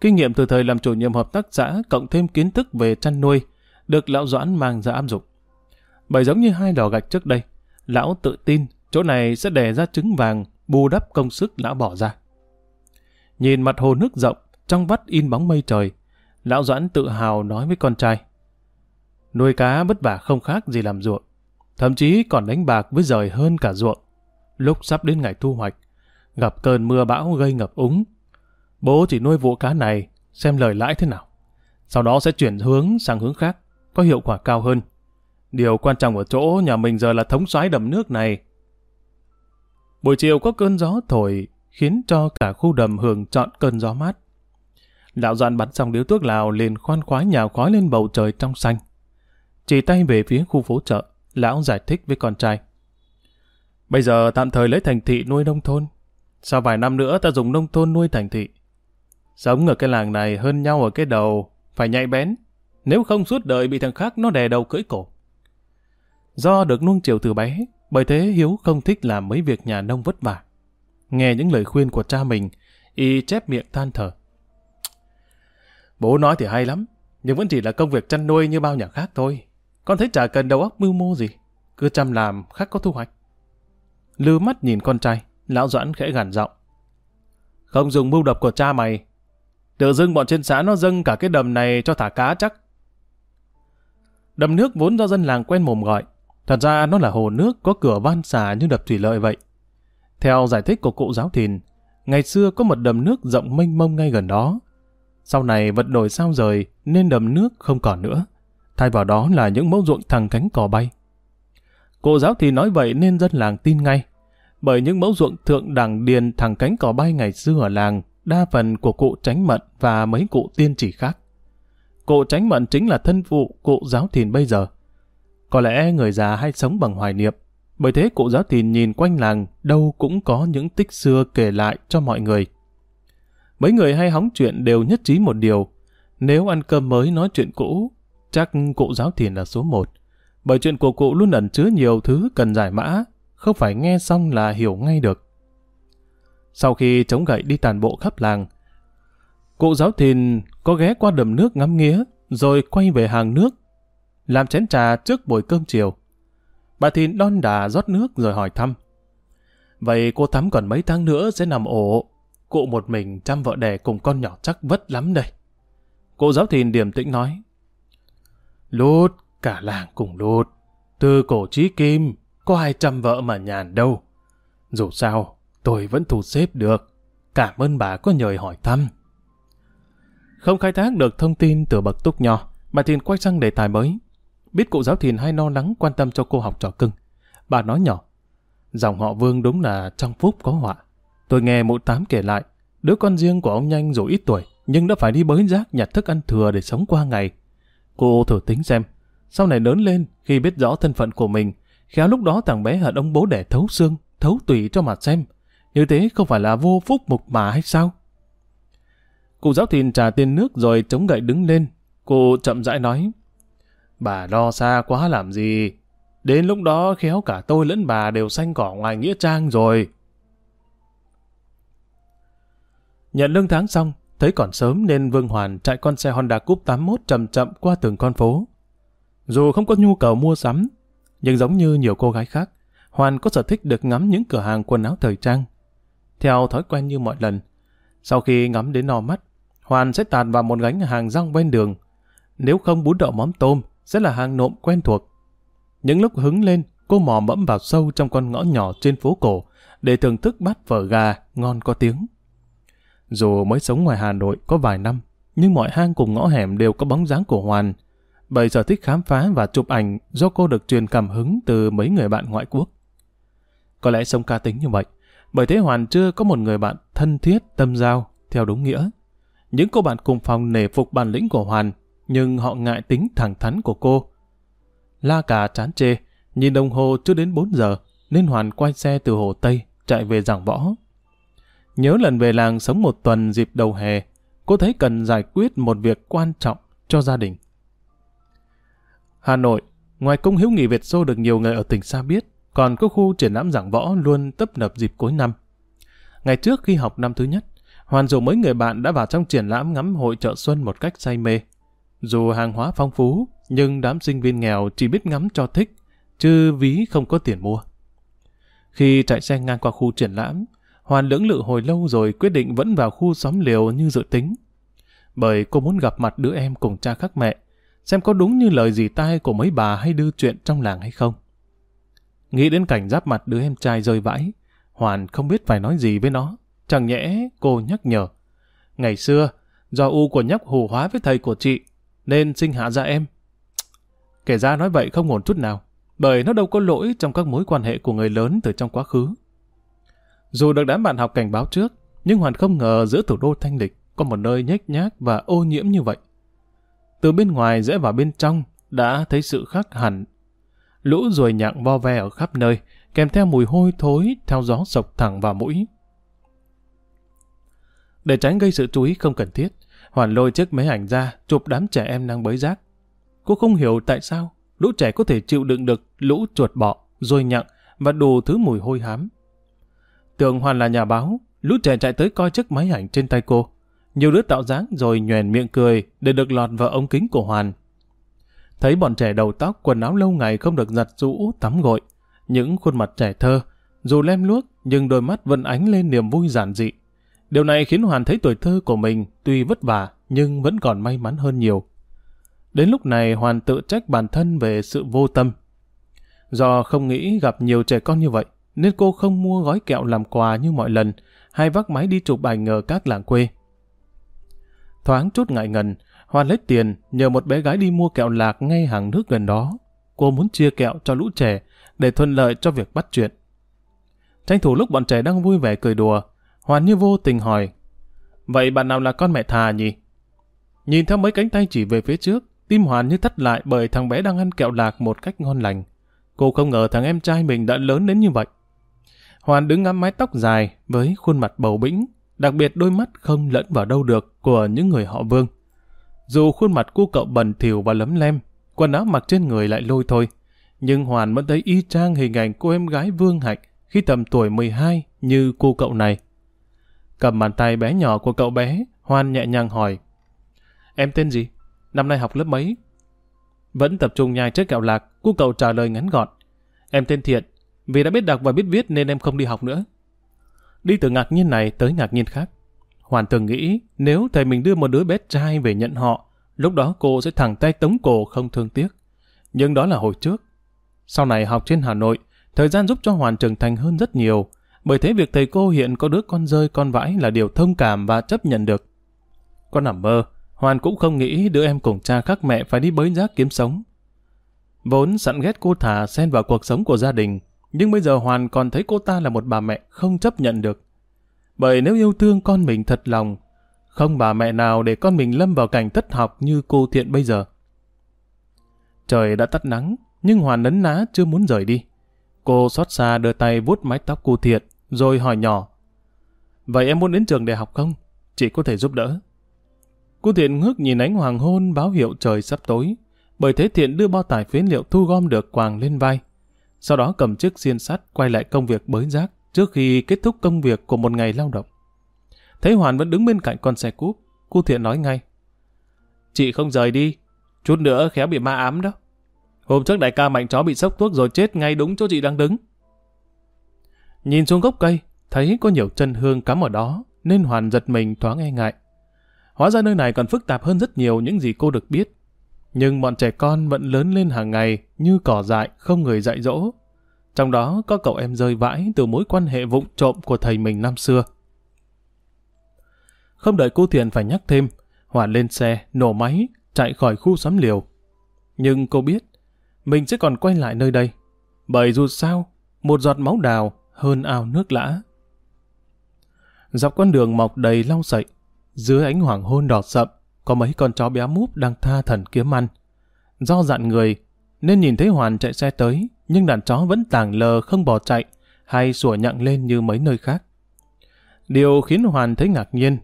[SPEAKER 1] Kinh nghiệm từ thời làm chủ nhiệm hợp tác xã cộng thêm kiến thức về chăn nuôi, được lão Doãn mang ra áp dụng. Bởi giống như hai lò gạch trước đây, lão tự tin chỗ này sẽ đẻ ra trứng vàng bù đắp công sức lão bỏ ra. Nhìn mặt hồ nước rộng, trong vắt in bóng mây trời, lão Doãn tự hào nói với con trai. Nuôi cá vất vả không khác gì làm ruộng, thậm chí còn đánh bạc với rời hơn cả ruộng. Lúc sắp đến ngày thu hoạch, gặp cơn mưa bão gây ngập úng. Bố chỉ nuôi vụ cá này, xem lời lãi thế nào. Sau đó sẽ chuyển hướng sang hướng khác có hiệu quả cao hơn. Điều quan trọng ở chỗ nhà mình giờ là thống soái đầm nước này. Buổi chiều có cơn gió thổi, khiến cho cả khu đầm hưởng trọn cơn gió mát. Lão doan bắn xong điếu thuốc lào liền khoan khoái nhào khói lên bầu trời trong xanh. Chỉ tay về phía khu phố chợ, lão giải thích với con trai. Bây giờ tạm thời lấy thành thị nuôi nông thôn. Sau vài năm nữa ta dùng nông thôn nuôi thành thị. Sống ở cái làng này hơn nhau ở cái đầu, phải nhạy bén, nếu không suốt đời bị thằng khác nó đè đầu cưỡi cổ. Do được nuông chiều từ bé, bởi thế Hiếu không thích làm mấy việc nhà nông vất vả. Nghe những lời khuyên của cha mình, y chép miệng than thở. Bố nói thì hay lắm, nhưng vẫn chỉ là công việc chăn nuôi như bao nhà khác thôi. Con thấy chả cần đầu óc mưu mô gì, cứ chăm làm khác có thu hoạch. Lư mắt nhìn con trai, lão Doãn khẽ gằn giọng. Không dùng mưu độc của cha mày. Tự dưng bọn trên xã nó dâng cả cái đầm này cho thả cá chắc. Đầm nước vốn do dân làng quen mồm gọi. Thật ra nó là hồ nước có cửa van xà như đập thủy lợi vậy. Theo giải thích của cụ giáo thìn, ngày xưa có một đầm nước rộng mênh mông ngay gần đó. Sau này vật đổi sao rời nên đầm nước không còn nữa. Thay vào đó là những mẫu ruộng thẳng cánh cỏ bay. Cụ giáo thìn nói vậy nên dân làng tin ngay. Bởi những mẫu ruộng thượng đẳng điền thẳng cánh cỏ bay ngày xưa ở làng đa phần của cụ tránh mận và mấy cụ tiên chỉ khác. Cụ tránh mận chính là thân phụ cụ giáo thìn bây giờ. Có lẽ người già hay sống bằng hoài niệm, bởi thế cụ giáo thìn nhìn quanh làng đâu cũng có những tích xưa kể lại cho mọi người. Mấy người hay hóng chuyện đều nhất trí một điều, nếu ăn cơm mới nói chuyện cũ, chắc cụ giáo thìn là số một. Bởi chuyện của cụ luôn ẩn chứa nhiều thứ cần giải mã, không phải nghe xong là hiểu ngay được. Sau khi chống gậy đi tàn bộ khắp làng, Cụ giáo thìn có ghé qua đầm nước ngắm nghía, rồi quay về hàng nước, làm chén trà trước buổi cơm chiều. Bà thìn đon đà rót nước rồi hỏi thăm. Vậy cô Thắm còn mấy tháng nữa sẽ nằm ổ. Cụ một mình chăm vợ đẻ cùng con nhỏ chắc vất lắm đây. Cụ giáo thìn điềm tĩnh nói. Lút, cả làng cùng lút. Từ cổ trí kim, có ai chăm vợ mà nhàn đâu. Dù sao, tôi vẫn thu xếp được. Cảm ơn bà có nhời hỏi thăm. Không khai thác được thông tin từ bậc túc nho, bà Thìn quay sang đề tài mới. Biết cụ giáo Thìn hay no lắng quan tâm cho cô học trò cưng. Bà nói nhỏ. Dòng họ Vương đúng là trong phúc có họa. Tôi nghe mụ tám kể lại, đứa con riêng của ông Nhanh dù ít tuổi, nhưng đã phải đi bới rác nhặt thức ăn thừa để sống qua ngày. Cô thử tính xem, sau này lớn lên, khi biết rõ thân phận của mình, khéo lúc đó thằng bé hận ông bố đẻ thấu xương, thấu tủy cho mà xem. Như thế không phải là vô phúc mục mà hay sao? Cụ giáo thìn trả tiền nước rồi chống gậy đứng lên. Cô chậm rãi nói, Bà lo xa quá làm gì? Đến lúc đó khéo cả tôi lẫn bà đều xanh cỏ ngoài nghĩa trang rồi. Nhận lương tháng xong, thấy còn sớm nên Vương Hoàn chạy con xe Honda Cup 81 chậm chậm qua từng con phố. Dù không có nhu cầu mua sắm, nhưng giống như nhiều cô gái khác, Hoàn có sở thích được ngắm những cửa hàng quần áo thời trang. Theo thói quen như mọi lần, sau khi ngắm đến no mắt, Hoàn sẽ tạt vào một gánh hàng rong ven đường. Nếu không bún đậu mắm tôm, sẽ là hàng nộm quen thuộc. Những lúc hứng lên, cô mò mẫm vào sâu trong con ngõ nhỏ trên phố cổ để thưởng thức bát phở gà ngon có tiếng. Dù mới sống ngoài Hà Nội có vài năm, nhưng mọi hang cùng ngõ hẻm đều có bóng dáng của Hoàn. Bởi sở thích khám phá và chụp ảnh do cô được truyền cảm hứng từ mấy người bạn ngoại quốc. Có lẽ sống ca tính như vậy, bởi thế Hoàn chưa có một người bạn thân thiết, tâm giao, theo đúng nghĩa. Những cô bạn cùng phòng nể phục bản lĩnh của Hoàn, nhưng họ ngại tính thẳng thắn của cô. La cả chán chê, nhìn đồng hồ chưa đến 4 giờ, nên Hoàn quay xe từ Hồ Tây, chạy về giảng võ. Nhớ lần về làng sống một tuần dịp đầu hè, cô thấy cần giải quyết một việc quan trọng cho gia đình. Hà Nội, ngoài công hiếu nghị Việt Xô được nhiều người ở tỉnh xa biết, còn có khu triển lãm giảng võ luôn tấp nập dịp cuối năm. Ngày trước khi học năm thứ nhất, Hoàn dù mấy người bạn đã vào trong triển lãm ngắm hội chợ xuân một cách say mê. Dù hàng hóa phong phú, nhưng đám sinh viên nghèo chỉ biết ngắm cho thích, chứ ví không có tiền mua. Khi chạy xe ngang qua khu triển lãm, Hoàn lưỡng lự hồi lâu rồi quyết định vẫn vào khu xóm liều như dự tính. Bởi cô muốn gặp mặt đứa em cùng cha khác mẹ, xem có đúng như lời dì tai của mấy bà hay đưa chuyện trong làng hay không. Nghĩ đến cảnh giáp mặt đứa em trai rơi vãi, Hoàn không biết phải nói gì với nó. Chẳng nhẽ cô nhắc nhở. Ngày xưa, do u của nhóc hù hóa với thầy của chị, nên sinh hạ ra em. [TSK] Kể ra nói vậy không ổn chút nào, bởi nó đâu có lỗi trong các mối quan hệ của người lớn từ trong quá khứ. Dù được đám bạn học cảnh báo trước, nhưng Hoàn không ngờ giữa thủ đô thanh lịch có một nơi nhếch nhác và ô nhiễm như vậy. Từ bên ngoài rẽ vào bên trong, đã thấy sự khác hẳn. Lũ ruồi nhặng vo ve ở khắp nơi, kèm theo mùi hôi thối theo gió sộc thẳng vào mũi. Để tránh gây sự chú ý không cần thiết, Hoàn lôi chiếc máy ảnh ra, chụp đám trẻ em đang bới rác. Cô không hiểu tại sao lũ trẻ có thể chịu đựng được lũ chuột bọ, rồi nhặng và đủ thứ mùi hôi hám. Tưởng Hoàn là nhà báo, lũ trẻ chạy tới coi chiếc máy ảnh trên tay cô. Nhiều đứa tạo dáng rồi nhoèn miệng cười để được lọt vào ống kính của Hoàn. Thấy bọn trẻ đầu tóc, quần áo lâu ngày không được giặt rũ, tắm gội. Những khuôn mặt trẻ thơ, dù lem luốc nhưng đôi mắt vẫn ánh lên niềm vui giản dị. Điều này khiến Hoàn thấy tuổi thơ của mình tuy vất vả nhưng vẫn còn may mắn hơn nhiều. Đến lúc này Hoàn tự trách bản thân về sự vô tâm. Do không nghĩ gặp nhiều trẻ con như vậy, nên cô không mua gói kẹo làm quà như mọi lần, hay vác máy đi chụp ảnh ở các làng quê. Thoáng chút ngại ngần, Hoàn lấy tiền nhờ một bé gái đi mua kẹo lạc ngay hàng nước gần đó. Cô muốn chia kẹo cho lũ trẻ để thuận lợi cho việc bắt chuyện. Tranh thủ lúc bọn trẻ đang vui vẻ cười đùa, Hoàn như vô tình hỏi Vậy bạn nào là con mẹ thà nhỉ? Nhìn theo mấy cánh tay chỉ về phía trước, tim Hoàn như thắt lại bởi thằng bé đang ăn kẹo lạc một cách ngon lành. Cô không ngờ thằng em trai mình đã lớn đến như vậy. Hoàn đứng ngắm mái tóc dài với khuôn mặt bầu bĩnh, đặc biệt đôi mắt không lẫn vào đâu được của những người họ vương. Dù khuôn mặt cô cậu bẩn thỉu và lấm lem, quần áo mặc trên người lại lôi thôi, nhưng Hoàn vẫn thấy y chang hình ảnh cô em gái Vương Hạnh khi tầm tuổi 12 như cô cậu này. Cầm bàn tay bé nhỏ của cậu bé, Hoan nhẹ nhàng hỏi. Em tên gì? Năm nay học lớp mấy? Vẫn tập trung nhai chiếc kẹo lạc, cô cậu trả lời ngắn gọn. Em tên Thiện, vì đã biết đọc và biết viết nên em không đi học nữa. Đi từ ngạc nhiên này tới ngạc nhiên khác. Hoàn từng nghĩ nếu thầy mình đưa một đứa bé trai về nhận họ, lúc đó cô sẽ thẳng tay tống cổ không thương tiếc. Nhưng đó là hồi trước. Sau này học trên Hà Nội, thời gian giúp cho Hoàn trưởng thành hơn rất nhiều, bởi thế việc thầy cô hiện có đứa con rơi con vãi là điều thông cảm và chấp nhận được. Con nằm mơ, Hoàn cũng không nghĩ đứa em cùng cha khác mẹ phải đi bới rác kiếm sống. Vốn sẵn ghét cô thả xen vào cuộc sống của gia đình, Nhưng bây giờ Hoàn còn thấy cô ta là một bà mẹ không chấp nhận được. Bởi nếu yêu thương con mình thật lòng, không bà mẹ nào để con mình lâm vào cảnh thất học như cô Thiện bây giờ. Trời đã tắt nắng, nhưng Hoàn nấn ná chưa muốn rời đi. Cô xót xa đưa tay vuốt mái tóc cô Thiện, rồi hỏi nhỏ. Vậy em muốn đến trường đại học không? Chị có thể giúp đỡ. Cô Thiện ngước nhìn ánh hoàng hôn báo hiệu trời sắp tối. Bởi thế Thiện đưa bao tải phế liệu thu gom được quàng lên vai. Sau đó cầm chiếc xiên sắt quay lại công việc bới rác trước khi kết thúc công việc của một ngày lao động. Thấy Hoàn vẫn đứng bên cạnh con xe cúp, cô Thiện nói ngay. Chị không rời đi, chút nữa khéo bị ma ám đó. Hôm trước đại ca mạnh chó bị sốc thuốc rồi chết ngay đúng chỗ chị đang đứng. Nhìn xuống gốc cây, thấy có nhiều chân hương cắm ở đó, nên Hoàn giật mình thoáng e ngại. Hóa ra nơi này còn phức tạp hơn rất nhiều những gì cô được biết. Nhưng bọn trẻ con vẫn lớn lên hàng ngày như cỏ dại không người dạy dỗ. Trong đó có cậu em rơi vãi từ mối quan hệ vụng trộm của thầy mình năm xưa. Không đợi cô Thiện phải nhắc thêm, Hoàn lên xe, nổ máy, chạy khỏi khu xóm liều. Nhưng cô biết, mình sẽ còn quay lại nơi đây. Bởi dù sao, một giọt máu đào hơn ao nước lã. Dọc con đường mọc đầy lau sậy, dưới ánh hoàng hôn đỏ sậm, có mấy con chó béo múp đang tha thần kiếm ăn. Do dặn người, nên nhìn thấy Hoàn chạy xe tới, nhưng đàn chó vẫn tàng lờ không bỏ chạy, hay sủa nhặng lên như mấy nơi khác. Điều khiến Hoàn thấy ngạc nhiên,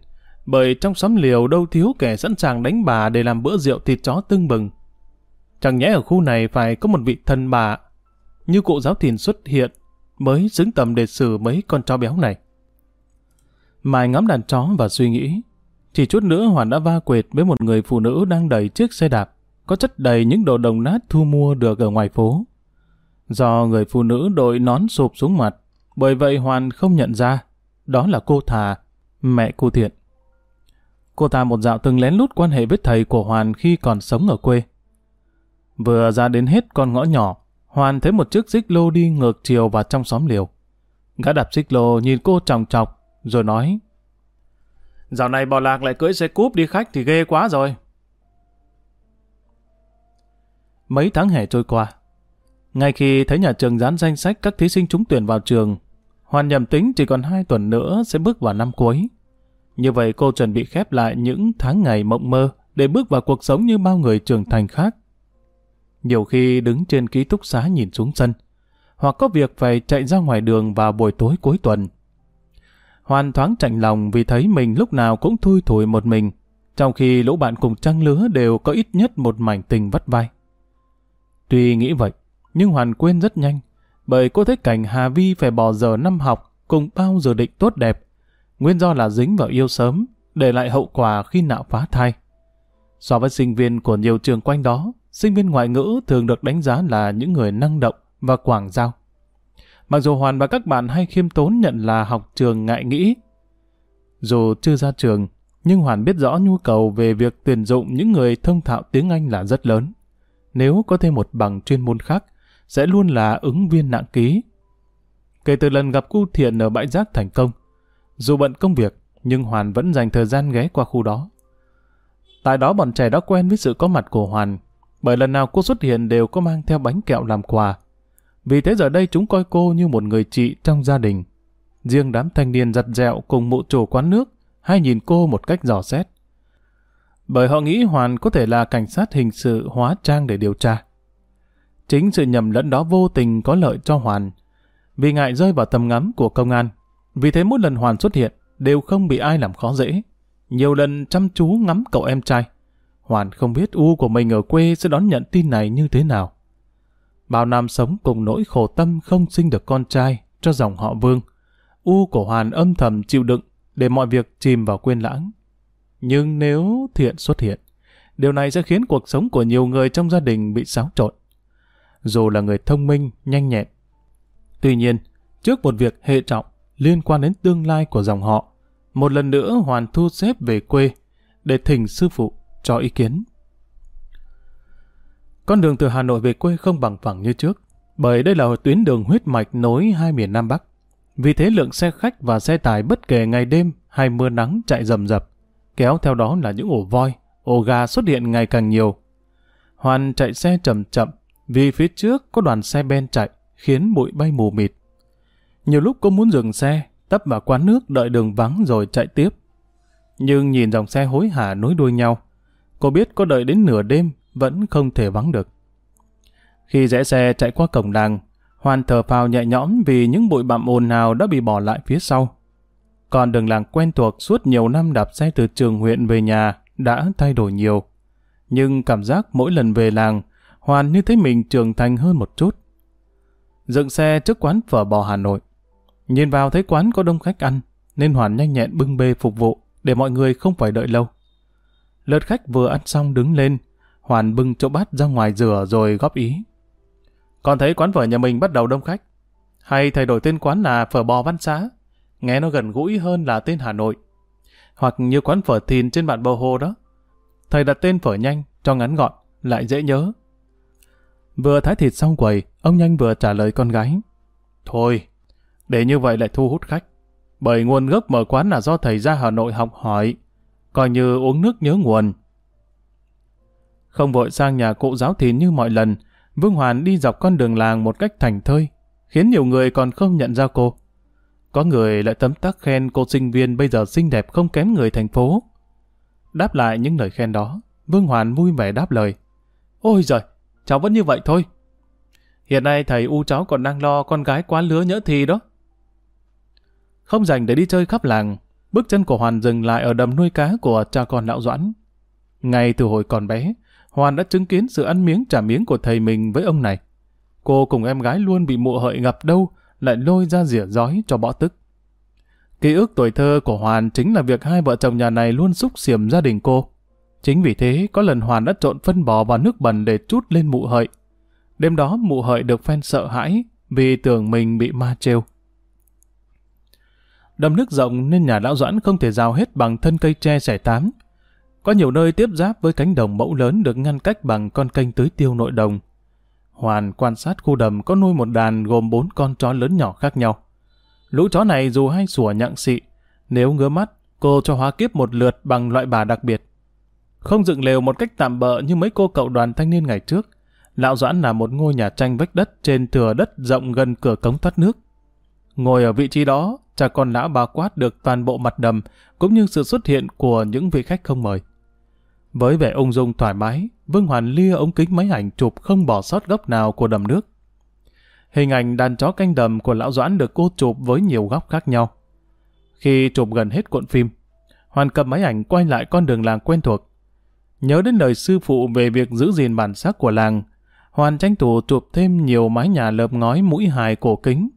[SPEAKER 1] bởi trong xóm liều đâu thiếu kẻ sẵn sàng đánh bà để làm bữa rượu thịt chó tưng bừng. Chẳng nhẽ ở khu này phải có một vị thần bà, như cụ giáo thìn xuất hiện, mới xứng tầm để xử mấy con chó béo này. Mai ngắm đàn chó và suy nghĩ, chỉ chút nữa Hoàn đã va quệt với một người phụ nữ đang đẩy chiếc xe đạp, có chất đầy những đồ đồng nát thu mua được ở ngoài phố. Do người phụ nữ đội nón sụp xuống mặt, bởi vậy Hoàn không nhận ra, đó là cô Thà, mẹ cô Thiện. Cô ta một dạo từng lén lút quan hệ với thầy của Hoàn khi còn sống ở quê. Vừa ra đến hết con ngõ nhỏ, Hoàn thấy một chiếc xích lô đi ngược chiều vào trong xóm liều. Gã đạp xích lô nhìn cô tròng trọc, rồi nói Dạo này bò lạc lại cưỡi xe cúp đi khách thì ghê quá rồi. Mấy tháng hè trôi qua, ngay khi thấy nhà trường dán danh sách các thí sinh trúng tuyển vào trường, Hoàn nhầm tính chỉ còn hai tuần nữa sẽ bước vào năm cuối. Như vậy cô chuẩn bị khép lại những tháng ngày mộng mơ để bước vào cuộc sống như bao người trưởng thành khác. Nhiều khi đứng trên ký túc xá nhìn xuống sân, hoặc có việc phải chạy ra ngoài đường vào buổi tối cuối tuần. Hoàn thoáng chạnh lòng vì thấy mình lúc nào cũng thui thủi một mình, trong khi lũ bạn cùng trăng lứa đều có ít nhất một mảnh tình vắt vai. Tuy nghĩ vậy, nhưng Hoàn quên rất nhanh, bởi cô thấy cảnh Hà Vi phải bỏ giờ năm học cùng bao giờ định tốt đẹp Nguyên do là dính vào yêu sớm, để lại hậu quả khi nạo phá thai. So với sinh viên của nhiều trường quanh đó, sinh viên ngoại ngữ thường được đánh giá là những người năng động và quảng giao. Mặc dù Hoàn và các bạn hay khiêm tốn nhận là học trường ngại nghĩ. Dù chưa ra trường, nhưng Hoàn biết rõ nhu cầu về việc tuyển dụng những người thông thạo tiếng Anh là rất lớn. Nếu có thêm một bằng chuyên môn khác, sẽ luôn là ứng viên nặng ký. Kể từ lần gặp cu thiện ở bãi rác thành công, dù bận công việc, nhưng Hoàn vẫn dành thời gian ghé qua khu đó. Tại đó bọn trẻ đã quen với sự có mặt của Hoàn, bởi lần nào cô xuất hiện đều có mang theo bánh kẹo làm quà. Vì thế giờ đây chúng coi cô như một người chị trong gia đình. Riêng đám thanh niên giặt dẹo cùng mụ chủ quán nước hay nhìn cô một cách dò xét. Bởi họ nghĩ Hoàn có thể là cảnh sát hình sự hóa trang để điều tra. Chính sự nhầm lẫn đó vô tình có lợi cho Hoàn. Vì ngại rơi vào tầm ngắm của công an, vì thế mỗi lần Hoàn xuất hiện, đều không bị ai làm khó dễ. Nhiều lần chăm chú ngắm cậu em trai. Hoàn không biết U của mình ở quê sẽ đón nhận tin này như thế nào. Bao năm sống cùng nỗi khổ tâm không sinh được con trai cho dòng họ Vương. U của Hoàn âm thầm chịu đựng để mọi việc chìm vào quên lãng. Nhưng nếu thiện xuất hiện, điều này sẽ khiến cuộc sống của nhiều người trong gia đình bị xáo trộn. Dù là người thông minh, nhanh nhẹn. Tuy nhiên, trước một việc hệ trọng, liên quan đến tương lai của dòng họ. Một lần nữa Hoàn thu xếp về quê để thỉnh sư phụ cho ý kiến. Con đường từ Hà Nội về quê không bằng phẳng như trước, bởi đây là tuyến đường huyết mạch nối hai miền Nam Bắc. Vì thế lượng xe khách và xe tải bất kể ngày đêm hay mưa nắng chạy rầm rập, kéo theo đó là những ổ voi, ổ gà xuất hiện ngày càng nhiều. Hoàn chạy xe chậm chậm vì phía trước có đoàn xe ben chạy, khiến bụi bay mù mịt. Nhiều lúc cô muốn dừng xe, tấp vào quán nước đợi đường vắng rồi chạy tiếp. Nhưng nhìn dòng xe hối hả nối đuôi nhau, cô biết có đợi đến nửa đêm vẫn không thể vắng được. Khi rẽ xe chạy qua cổng đàng, Hoàn thở phào nhẹ nhõm vì những bụi bặm ồn nào đã bị bỏ lại phía sau. Còn đường làng quen thuộc suốt nhiều năm đạp xe từ trường huyện về nhà đã thay đổi nhiều. Nhưng cảm giác mỗi lần về làng, Hoàn như thấy mình trưởng thành hơn một chút. Dựng xe trước quán phở bò Hà Nội. Nhìn vào thấy quán có đông khách ăn, nên Hoàn nhanh nhẹn bưng bê phục vụ để mọi người không phải đợi lâu. Lượt khách vừa ăn xong đứng lên, Hoàn bưng chỗ bát ra ngoài rửa rồi góp ý. Con thấy quán phở nhà mình bắt đầu đông khách. Hay thay đổi tên quán là phở bò văn xá. Nghe nó gần gũi hơn là tên Hà Nội. Hoặc như quán phở thìn trên bản bờ hồ đó. Thầy đặt tên phở nhanh, cho ngắn gọn, lại dễ nhớ. Vừa thái thịt xong quầy, ông nhanh vừa trả lời con gái. Thôi, để như vậy lại thu hút khách. Bởi nguồn gốc mở quán là do thầy ra Hà Nội học hỏi, coi như uống nước nhớ nguồn. Không vội sang nhà cụ giáo thìn như mọi lần, Vương Hoàn đi dọc con đường làng một cách thành thơi, khiến nhiều người còn không nhận ra cô. Có người lại tấm tắc khen cô sinh viên bây giờ xinh đẹp không kém người thành phố. Đáp lại những lời khen đó, Vương Hoàn vui vẻ đáp lời. Ôi giời, cháu vẫn như vậy thôi. Hiện nay thầy U cháu còn đang lo con gái quá lứa nhỡ thì đó. Không dành để đi chơi khắp làng, bước chân của Hoàn dừng lại ở đầm nuôi cá của cha con lão Doãn. Ngay từ hồi còn bé, Hoàn đã chứng kiến sự ăn miếng trả miếng của thầy mình với ông này. Cô cùng em gái luôn bị mụ hợi ngập đâu, lại lôi ra rỉa giói cho bỏ tức. Ký ức tuổi thơ của Hoàn chính là việc hai vợ chồng nhà này luôn xúc xiểm gia đình cô. Chính vì thế, có lần Hoàn đã trộn phân bò vào nước bẩn để chút lên mụ hợi. Đêm đó mụ hợi được phen sợ hãi vì tưởng mình bị ma trêu. Đầm nước rộng nên nhà lão Doãn không thể rào hết bằng thân cây tre xẻ tám, có nhiều nơi tiếp giáp với cánh đồng mẫu lớn được ngăn cách bằng con kênh tưới tiêu nội đồng. Hoàn quan sát khu đầm có nuôi một đàn gồm bốn con chó lớn nhỏ khác nhau. Lũ chó này dù hay sủa nhặng xị, nếu ngứa mắt, cô cho hóa kiếp một lượt bằng loại bà đặc biệt. Không dựng lều một cách tạm bợ như mấy cô cậu đoàn thanh niên ngày trước. Lão Doãn là một ngôi nhà tranh vách đất trên thửa đất rộng gần cửa cống thoát nước. Ngồi ở vị trí đó, cha con lão bà quát được toàn bộ mặt đầm, cũng như sự xuất hiện của những vị khách không mời. Với vẻ ung dung thoải mái, Vương Hoàn lia ống kính máy ảnh chụp không bỏ sót góc nào của đầm nước. Hình ảnh đàn chó canh đầm của lão Doãn được cô chụp với nhiều góc khác nhau. Khi chụp gần hết cuộn phim, Hoàn cầm máy ảnh quay lại con đường làng quen thuộc. Nhớ đến lời sư phụ về việc giữ gìn bản sắc của làng, Hoàn tranh thủ chụp thêm nhiều mái nhà lợp ngói mũi hài cổ kính.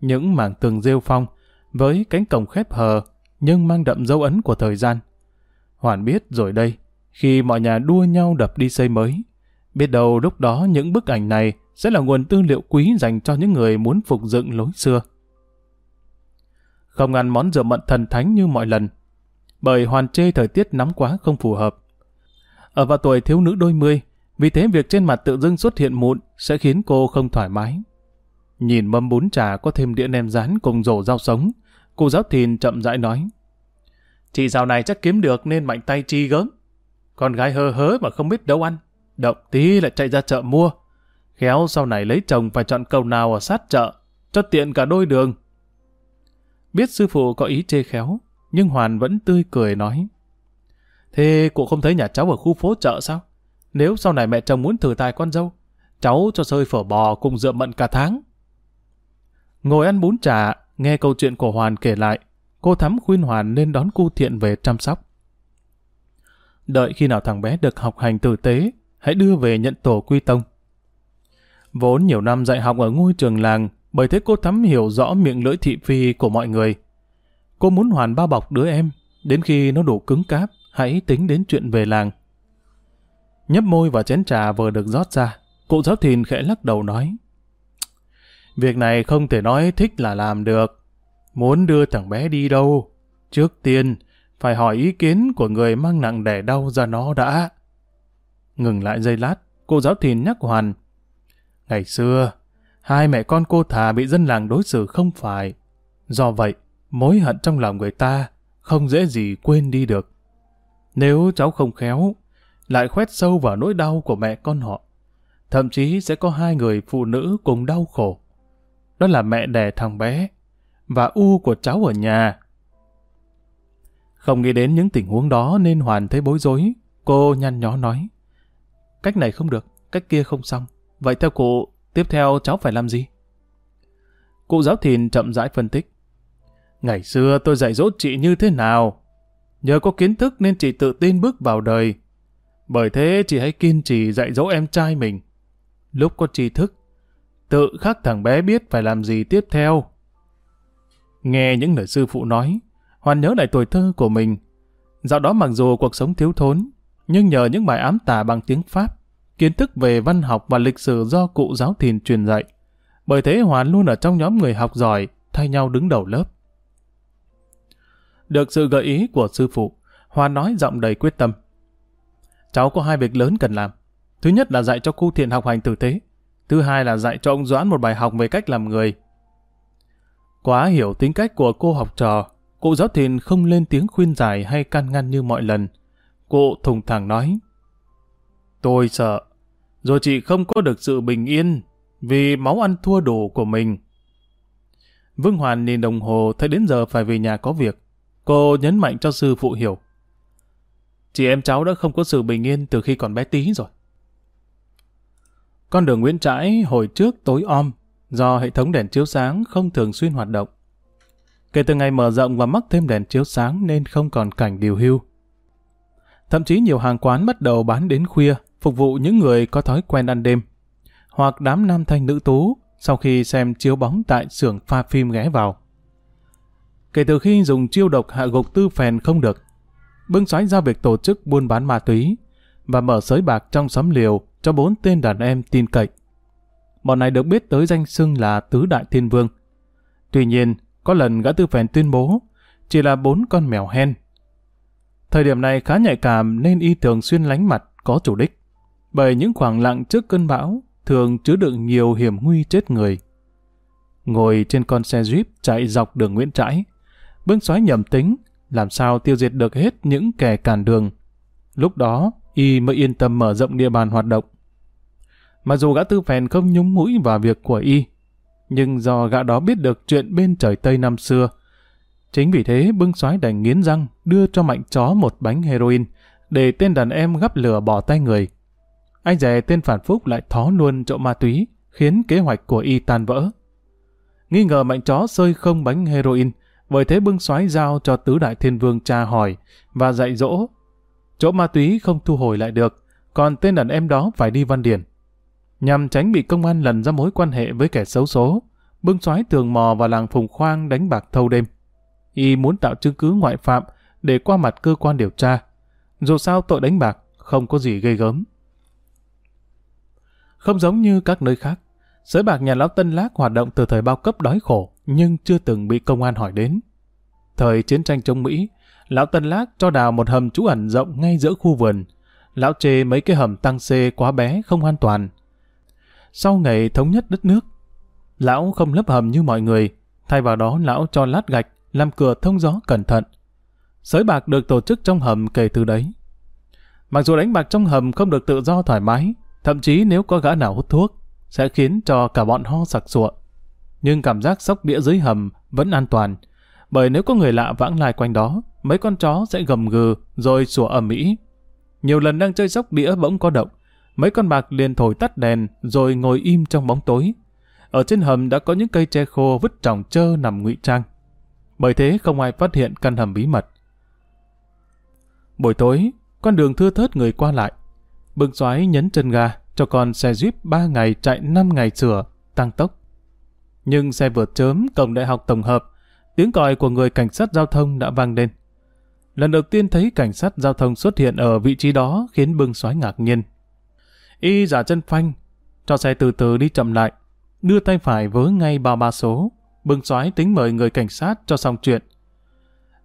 [SPEAKER 1] Những mảng tường rêu phong, với cánh cổng khép hờ, nhưng mang đậm dấu ấn của thời gian. Hoàn biết rồi đây, khi mọi nhà đua nhau đập đi xây mới. Biết đâu lúc đó những bức ảnh này sẽ là nguồn tư liệu quý dành cho những người muốn phục dựng lối xưa. Không ăn món rượu mận thần thánh như mọi lần, bởi hoàn chê thời tiết nóng quá không phù hợp. Ở vào tuổi thiếu nữ đôi mươi, vì thế việc trên mặt tự dưng xuất hiện mụn sẽ khiến cô không thoải mái. Nhìn mâm bún trà có thêm đĩa nem rán cùng rổ rau sống, cô giáo thìn chậm rãi nói. Chị dạo này chắc kiếm được nên mạnh tay chi gớm. Con gái hơ hớ mà không biết đâu ăn. Động tí lại chạy ra chợ mua. Khéo sau này lấy chồng phải chọn cầu nào ở sát chợ, cho tiện cả đôi đường. Biết sư phụ có ý chê khéo, nhưng Hoàn vẫn tươi cười nói. Thế cụ không thấy nhà cháu ở khu phố chợ sao? Nếu sau này mẹ chồng muốn thử tài con dâu, cháu cho sơi phở bò cùng dựa mận cả tháng. Ngồi ăn bún chả, nghe câu chuyện của Hoàn kể lại, cô Thắm khuyên Hoàn nên đón cu thiện về chăm sóc. Đợi khi nào thằng bé được học hành tử tế, hãy đưa về nhận tổ quy tông. Vốn nhiều năm dạy học ở ngôi trường làng, bởi thế cô thắm hiểu rõ miệng lưỡi thị phi của mọi người. Cô muốn hoàn bao bọc đứa em, đến khi nó đủ cứng cáp, hãy tính đến chuyện về làng. Nhấp môi và chén trà vừa được rót ra, cụ giáo thìn khẽ lắc đầu nói. Việc này không thể nói thích là làm được. Muốn đưa thằng bé đi đâu? Trước tiên, phải hỏi ý kiến của người mang nặng đẻ đau ra nó đã. Ngừng lại giây lát, cô giáo thìn nhắc Hoàn. Ngày xưa, hai mẹ con cô thà bị dân làng đối xử không phải. Do vậy, mối hận trong lòng người ta không dễ gì quên đi được. Nếu cháu không khéo, lại khoét sâu vào nỗi đau của mẹ con họ. Thậm chí sẽ có hai người phụ nữ cùng đau khổ đó là mẹ đẻ thằng bé, và U của cháu ở nhà. Không nghĩ đến những tình huống đó nên Hoàn thấy bối rối. Cô nhăn nhó nói. Cách này không được, cách kia không xong. Vậy theo cụ, tiếp theo cháu phải làm gì? Cụ giáo thìn chậm rãi phân tích. Ngày xưa tôi dạy dỗ chị như thế nào? Nhờ có kiến thức nên chị tự tin bước vào đời. Bởi thế chị hãy kiên trì dạy dỗ em trai mình. Lúc có tri thức, tự khắc thằng bé biết phải làm gì tiếp theo. Nghe những lời sư phụ nói, Hoàn nhớ lại tuổi thơ của mình. Dạo đó mặc dù cuộc sống thiếu thốn, nhưng nhờ những bài ám tả bằng tiếng Pháp, kiến thức về văn học và lịch sử do cụ giáo thìn truyền dạy. Bởi thế Hoàn luôn ở trong nhóm người học giỏi, thay nhau đứng đầu lớp. Được sự gợi ý của sư phụ, Hoàn nói giọng đầy quyết tâm. Cháu có hai việc lớn cần làm. Thứ nhất là dạy cho cô thiện học hành tử tế. Thứ hai là dạy cho ông Doãn một bài học về cách làm người. Quá hiểu tính cách của cô học trò, cụ giáo thìn không lên tiếng khuyên giải hay can ngăn như mọi lần. Cụ thùng thẳng nói. Tôi sợ, rồi chị không có được sự bình yên vì máu ăn thua đủ của mình. Vương Hoàn nhìn đồng hồ thấy đến giờ phải về nhà có việc. Cô nhấn mạnh cho sư phụ hiểu. Chị em cháu đã không có sự bình yên từ khi còn bé tí rồi. Con đường Nguyễn Trãi hồi trước tối om do hệ thống đèn chiếu sáng không thường xuyên hoạt động. Kể từ ngày mở rộng và mắc thêm đèn chiếu sáng nên không còn cảnh điều hưu. Thậm chí nhiều hàng quán bắt đầu bán đến khuya, phục vụ những người có thói quen ăn đêm. Hoặc đám nam thanh nữ tú sau khi xem chiếu bóng tại xưởng pha phim ghé vào. Kể từ khi dùng chiêu độc hạ gục tư phèn không được, bưng xoáy ra việc tổ chức buôn bán ma túy và mở sới bạc trong xóm liều cho bốn tên đàn em tin cậy. Bọn này được biết tới danh xưng là Tứ Đại Thiên Vương. Tuy nhiên, có lần gã tư phèn tuyên bố chỉ là bốn con mèo hen. Thời điểm này khá nhạy cảm nên y thường xuyên lánh mặt có chủ đích. Bởi những khoảng lặng trước cơn bão thường chứa đựng nhiều hiểm nguy chết người. Ngồi trên con xe Jeep chạy dọc đường Nguyễn Trãi, bưng xoáy nhầm tính làm sao tiêu diệt được hết những kẻ cản đường. Lúc đó, y mới yên tâm mở rộng địa bàn hoạt động. Mặc dù gã tư phèn không nhúng mũi vào việc của y, nhưng do gã đó biết được chuyện bên trời Tây năm xưa. Chính vì thế bưng xoái đành nghiến răng đưa cho mạnh chó một bánh heroin để tên đàn em gắp lửa bỏ tay người. Anh rẻ tên phản phúc lại thó luôn chỗ ma túy, khiến kế hoạch của y tan vỡ. Nghi ngờ mạnh chó sơi không bánh heroin, bởi thế bưng xoái giao cho tứ đại thiên vương tra hỏi và dạy dỗ. Chỗ ma túy không thu hồi lại được, còn tên đàn em đó phải đi văn điển. Nhằm tránh bị công an lần ra mối quan hệ với kẻ xấu số, bưng xoái tường mò vào làng Phùng Khoang đánh bạc thâu đêm. Y muốn tạo chứng cứ ngoại phạm để qua mặt cơ quan điều tra. Dù sao tội đánh bạc không có gì gây gớm. Không giống như các nơi khác, sới bạc nhà lão Tân Lác hoạt động từ thời bao cấp đói khổ nhưng chưa từng bị công an hỏi đến. Thời chiến tranh chống Mỹ, lão Tân Lác cho đào một hầm trú ẩn rộng ngay giữa khu vườn. Lão chê mấy cái hầm tăng xê quá bé không an toàn, sau ngày thống nhất đất nước. Lão không lấp hầm như mọi người, thay vào đó lão cho lát gạch, làm cửa thông gió cẩn thận. Sới bạc được tổ chức trong hầm kể từ đấy. Mặc dù đánh bạc trong hầm không được tự do thoải mái, thậm chí nếu có gã nào hút thuốc, sẽ khiến cho cả bọn ho sặc sụa. Nhưng cảm giác sóc đĩa dưới hầm vẫn an toàn, bởi nếu có người lạ vãng lai quanh đó, mấy con chó sẽ gầm gừ rồi sủa ầm ĩ. Nhiều lần đang chơi sóc đĩa bỗng có động, Mấy con bạc liền thổi tắt đèn rồi ngồi im trong bóng tối. Ở trên hầm đã có những cây tre khô vứt trỏng trơ nằm ngụy trang. Bởi thế không ai phát hiện căn hầm bí mật. Buổi tối, con đường thưa thớt người qua lại. Bưng xoái nhấn chân ga cho con xe Jeep 3 ngày chạy 5 ngày sửa, tăng tốc. Nhưng xe vượt chớm cổng đại học tổng hợp, tiếng còi của người cảnh sát giao thông đã vang lên. Lần đầu tiên thấy cảnh sát giao thông xuất hiện ở vị trí đó khiến bưng soái ngạc nhiên. Y giả chân phanh, cho xe từ từ đi chậm lại, đưa tay phải vớ ngay bao ba số, bưng soái tính mời người cảnh sát cho xong chuyện.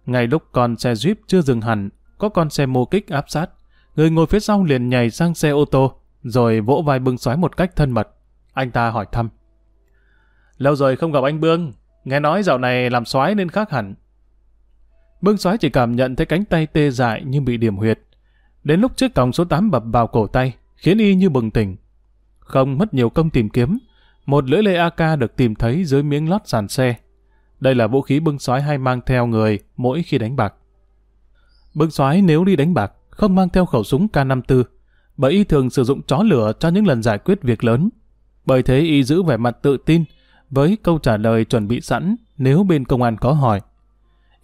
[SPEAKER 1] Ngay lúc con xe Jeep chưa dừng hẳn, có con xe mô kích áp sát, người ngồi phía sau liền nhảy sang xe ô tô, rồi vỗ vai bưng soái một cách thân mật. Anh ta hỏi thăm. Lâu rồi không gặp anh Bương, nghe nói dạo này làm soái nên khác hẳn. Bưng xoái chỉ cảm nhận thấy cánh tay tê dại như bị điểm huyệt. Đến lúc chiếc còng số 8 bập vào cổ tay, khiến y như bừng tỉnh. Không mất nhiều công tìm kiếm, một lưỡi lê AK được tìm thấy dưới miếng lót sàn xe. Đây là vũ khí bưng xoái hay mang theo người mỗi khi đánh bạc. Bưng xoái nếu đi đánh bạc, không mang theo khẩu súng K54, bởi y thường sử dụng chó lửa cho những lần giải quyết việc lớn. Bởi thế y giữ vẻ mặt tự tin, với câu trả lời chuẩn bị sẵn nếu bên công an có hỏi.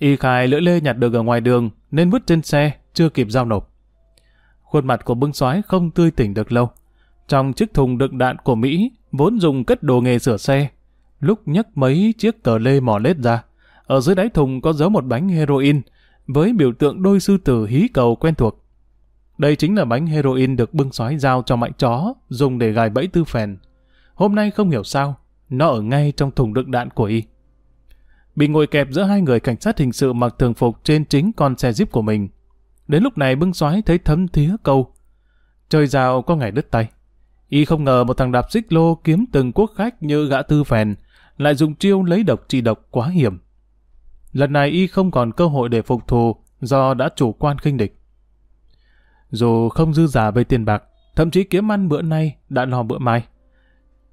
[SPEAKER 1] Y khai lưỡi lê nhặt được ở ngoài đường nên vứt trên xe, chưa kịp giao nộp. Khuôn mặt của bưng Soái không tươi tỉnh được lâu. Trong chiếc thùng đựng đạn của Mỹ, vốn dùng cất đồ nghề sửa xe, lúc nhấc mấy chiếc tờ lê mỏ lết ra, ở dưới đáy thùng có giấu một bánh heroin, với biểu tượng đôi sư tử hí cầu quen thuộc. Đây chính là bánh heroin được bưng sói giao cho mạnh chó, dùng để gài bẫy tư phèn. Hôm nay không hiểu sao, nó ở ngay trong thùng đựng đạn của y. Bị ngồi kẹp giữa hai người cảnh sát hình sự mặc thường phục trên chính con xe jeep của mình. Đến lúc này bưng xoái thấy thấm thía câu. Chơi rào có ngày đứt tay. Y không ngờ một thằng đạp xích lô kiếm từng quốc khách như gã tư phèn, lại dùng chiêu lấy độc trị độc quá hiểm. Lần này Y không còn cơ hội để phục thù do đã chủ quan khinh địch. Dù không dư giả về tiền bạc, thậm chí kiếm ăn bữa nay đã lo bữa mai.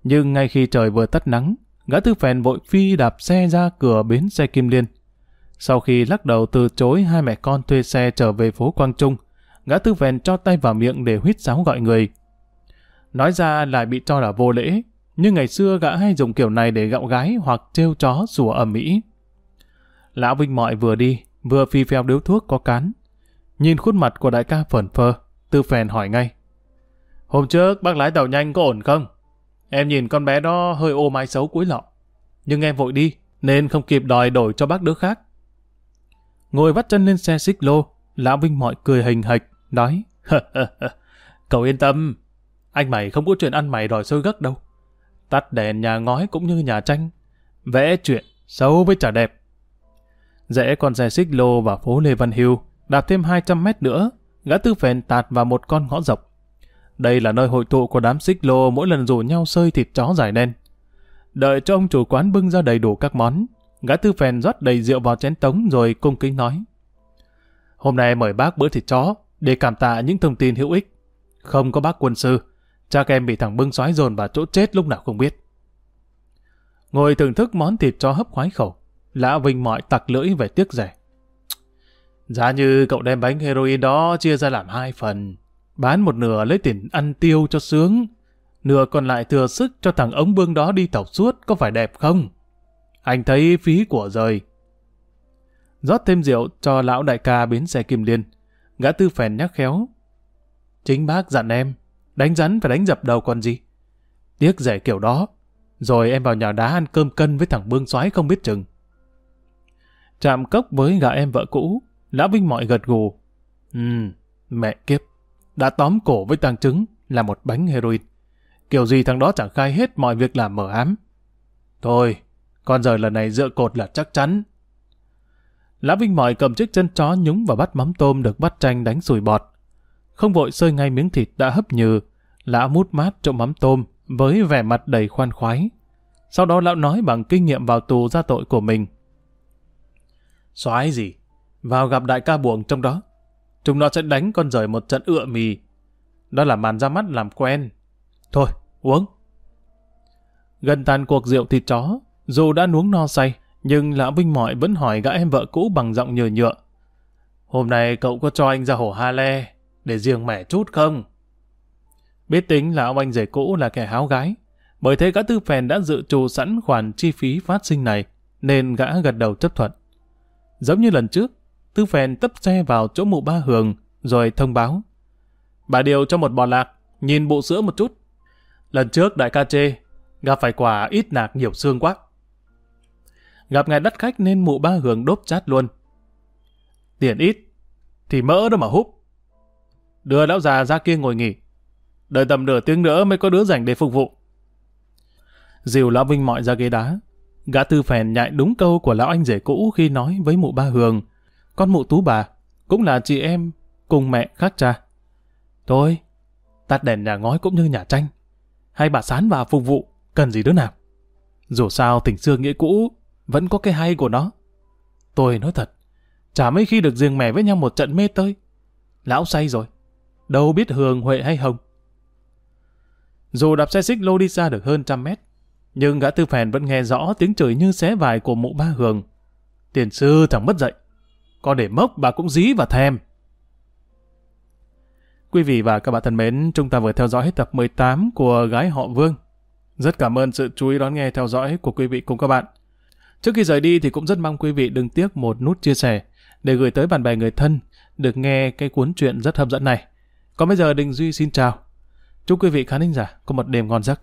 [SPEAKER 1] Nhưng ngay khi trời vừa tắt nắng, gã tư phèn vội phi đạp xe ra cửa bến xe Kim Liên. Sau khi lắc đầu từ chối hai mẹ con thuê xe trở về phố Quang Trung, gã tư phèn cho tay vào miệng để huýt sáo gọi người. Nói ra lại bị cho là vô lễ, nhưng ngày xưa gã hay dùng kiểu này để gạo gái hoặc trêu chó sủa ở Mỹ. Lão Vinh Mọi vừa đi, vừa phi phèo điếu thuốc có cán. Nhìn khuôn mặt của đại ca phẩn phơ, tư phèn hỏi ngay. Hôm trước bác lái tàu nhanh có ổn không? Em nhìn con bé đó hơi ô mai xấu cuối lọ. Nhưng em vội đi, nên không kịp đòi đổi cho bác đứa khác. Ngồi vắt chân lên xe xích lô, Lão Vinh mọi cười hình hạch, nói Cậu yên tâm, anh mày không có chuyện ăn mày đòi sôi gấc đâu. Tắt đèn nhà ngói cũng như nhà tranh. Vẽ chuyện, xấu với chả đẹp. Rẽ con xe xích lô vào phố Lê Văn Hưu, đạp thêm 200 mét nữa, gã tư phèn tạt vào một con ngõ dọc. Đây là nơi hội tụ của đám xích lô mỗi lần rủ nhau sơi thịt chó dài đen. Đợi cho ông chủ quán bưng ra đầy đủ các món, gã tư phèn rót đầy rượu vào chén tống rồi cung kính nói. Hôm nay mời bác bữa thịt chó để cảm tạ những thông tin hữu ích. Không có bác quân sư, cha em bị thằng bưng xoáy dồn vào chỗ chết lúc nào không biết. Ngồi thưởng thức món thịt chó hấp khoái khẩu, Lã Vinh mọi tặc lưỡi về tiếc rẻ. Giá như cậu đem bánh heroin đó chia ra làm hai phần, bán một nửa lấy tiền ăn tiêu cho sướng, nửa còn lại thừa sức cho thằng ống bương đó đi tàu suốt có phải đẹp không? Anh thấy phí của rời. rót thêm rượu cho lão đại ca bến xe Kim Liên. Gã tư phèn nhắc khéo. Chính bác dặn em, đánh rắn phải đánh dập đầu còn gì. Tiếc rẻ kiểu đó, rồi em vào nhà đá ăn cơm cân với thằng bương xoái không biết chừng. Chạm cốc với gã em vợ cũ, lão Vinh mọi gật gù. Ừ, mẹ kiếp, đã tóm cổ với tàng trứng là một bánh heroin. Kiểu gì thằng đó chẳng khai hết mọi việc làm mở ám. Thôi, con giờ lần này dựa cột là chắc chắn. Lã Vinh Mọi cầm chiếc chân chó nhúng vào bát mắm tôm được bắt chanh đánh sùi bọt. Không vội sơi ngay miếng thịt đã hấp nhừ, lão mút mát trộm mắm tôm với vẻ mặt đầy khoan khoái. Sau đó lão nói bằng kinh nghiệm vào tù ra tội của mình. Soái gì? Vào gặp đại ca buồng trong đó. Chúng nó sẽ đánh con rời một trận ựa mì. Đó là màn ra mắt làm quen. Thôi, uống. Gần tàn cuộc rượu thịt chó, dù đã nuống no say, nhưng Lão Vinh Mọi vẫn hỏi gã em vợ cũ bằng giọng nhờ nhựa. Hôm nay cậu có cho anh ra hồ Ha Le để riêng mẻ chút không? Biết tính lão anh rể cũ là kẻ háo gái, bởi thế gã tư phèn đã dự trù sẵn khoản chi phí phát sinh này, nên gã gật đầu chấp thuận. Giống như lần trước, tư phèn tấp xe vào chỗ mụ ba hường, rồi thông báo. Bà điều cho một bò lạc, nhìn bộ sữa một chút. Lần trước đại ca chê, gặp phải quả ít nạc nhiều xương quá. Gặp ngài đắt khách nên mụ ba hường đốp chát luôn. Tiền ít, thì mỡ đó mà húp. Đưa lão già ra kia ngồi nghỉ. Đợi tầm nửa tiếng nữa mới có đứa rảnh để phục vụ. Dìu lão Vinh mọi ra ghế đá. Gã tư phèn nhại đúng câu của lão anh rể cũ khi nói với mụ ba hường. Con mụ tú bà, cũng là chị em, cùng mẹ khác cha. Thôi, tắt đèn nhà ngói cũng như nhà tranh. Hay bà sán vào phục vụ, cần gì đứa nào. Dù sao tình xưa nghĩa cũ, vẫn có cái hay của nó. Tôi nói thật, chả mấy khi được riêng mẹ với nhau một trận mê tơi. Lão say rồi, đâu biết Hường, Huệ hay Hồng. Dù đạp xe xích lô đi xa được hơn trăm mét, Nhưng gã tư phèn vẫn nghe rõ tiếng chửi như xé vải của mụ ba hường. Tiền sư thằng mất dậy. Có để mốc bà cũng dí và thèm. Quý vị và các bạn thân mến, chúng ta vừa theo dõi hết tập 18 của Gái Họ Vương. Rất cảm ơn sự chú ý đón nghe theo dõi của quý vị cùng các bạn. Trước khi rời đi thì cũng rất mong quý vị đừng tiếc một nút chia sẻ để gửi tới bạn bè người thân được nghe cái cuốn truyện rất hấp dẫn này. Còn bây giờ Đình Duy xin chào. Chúc quý vị khán thính giả có một đêm ngon giấc.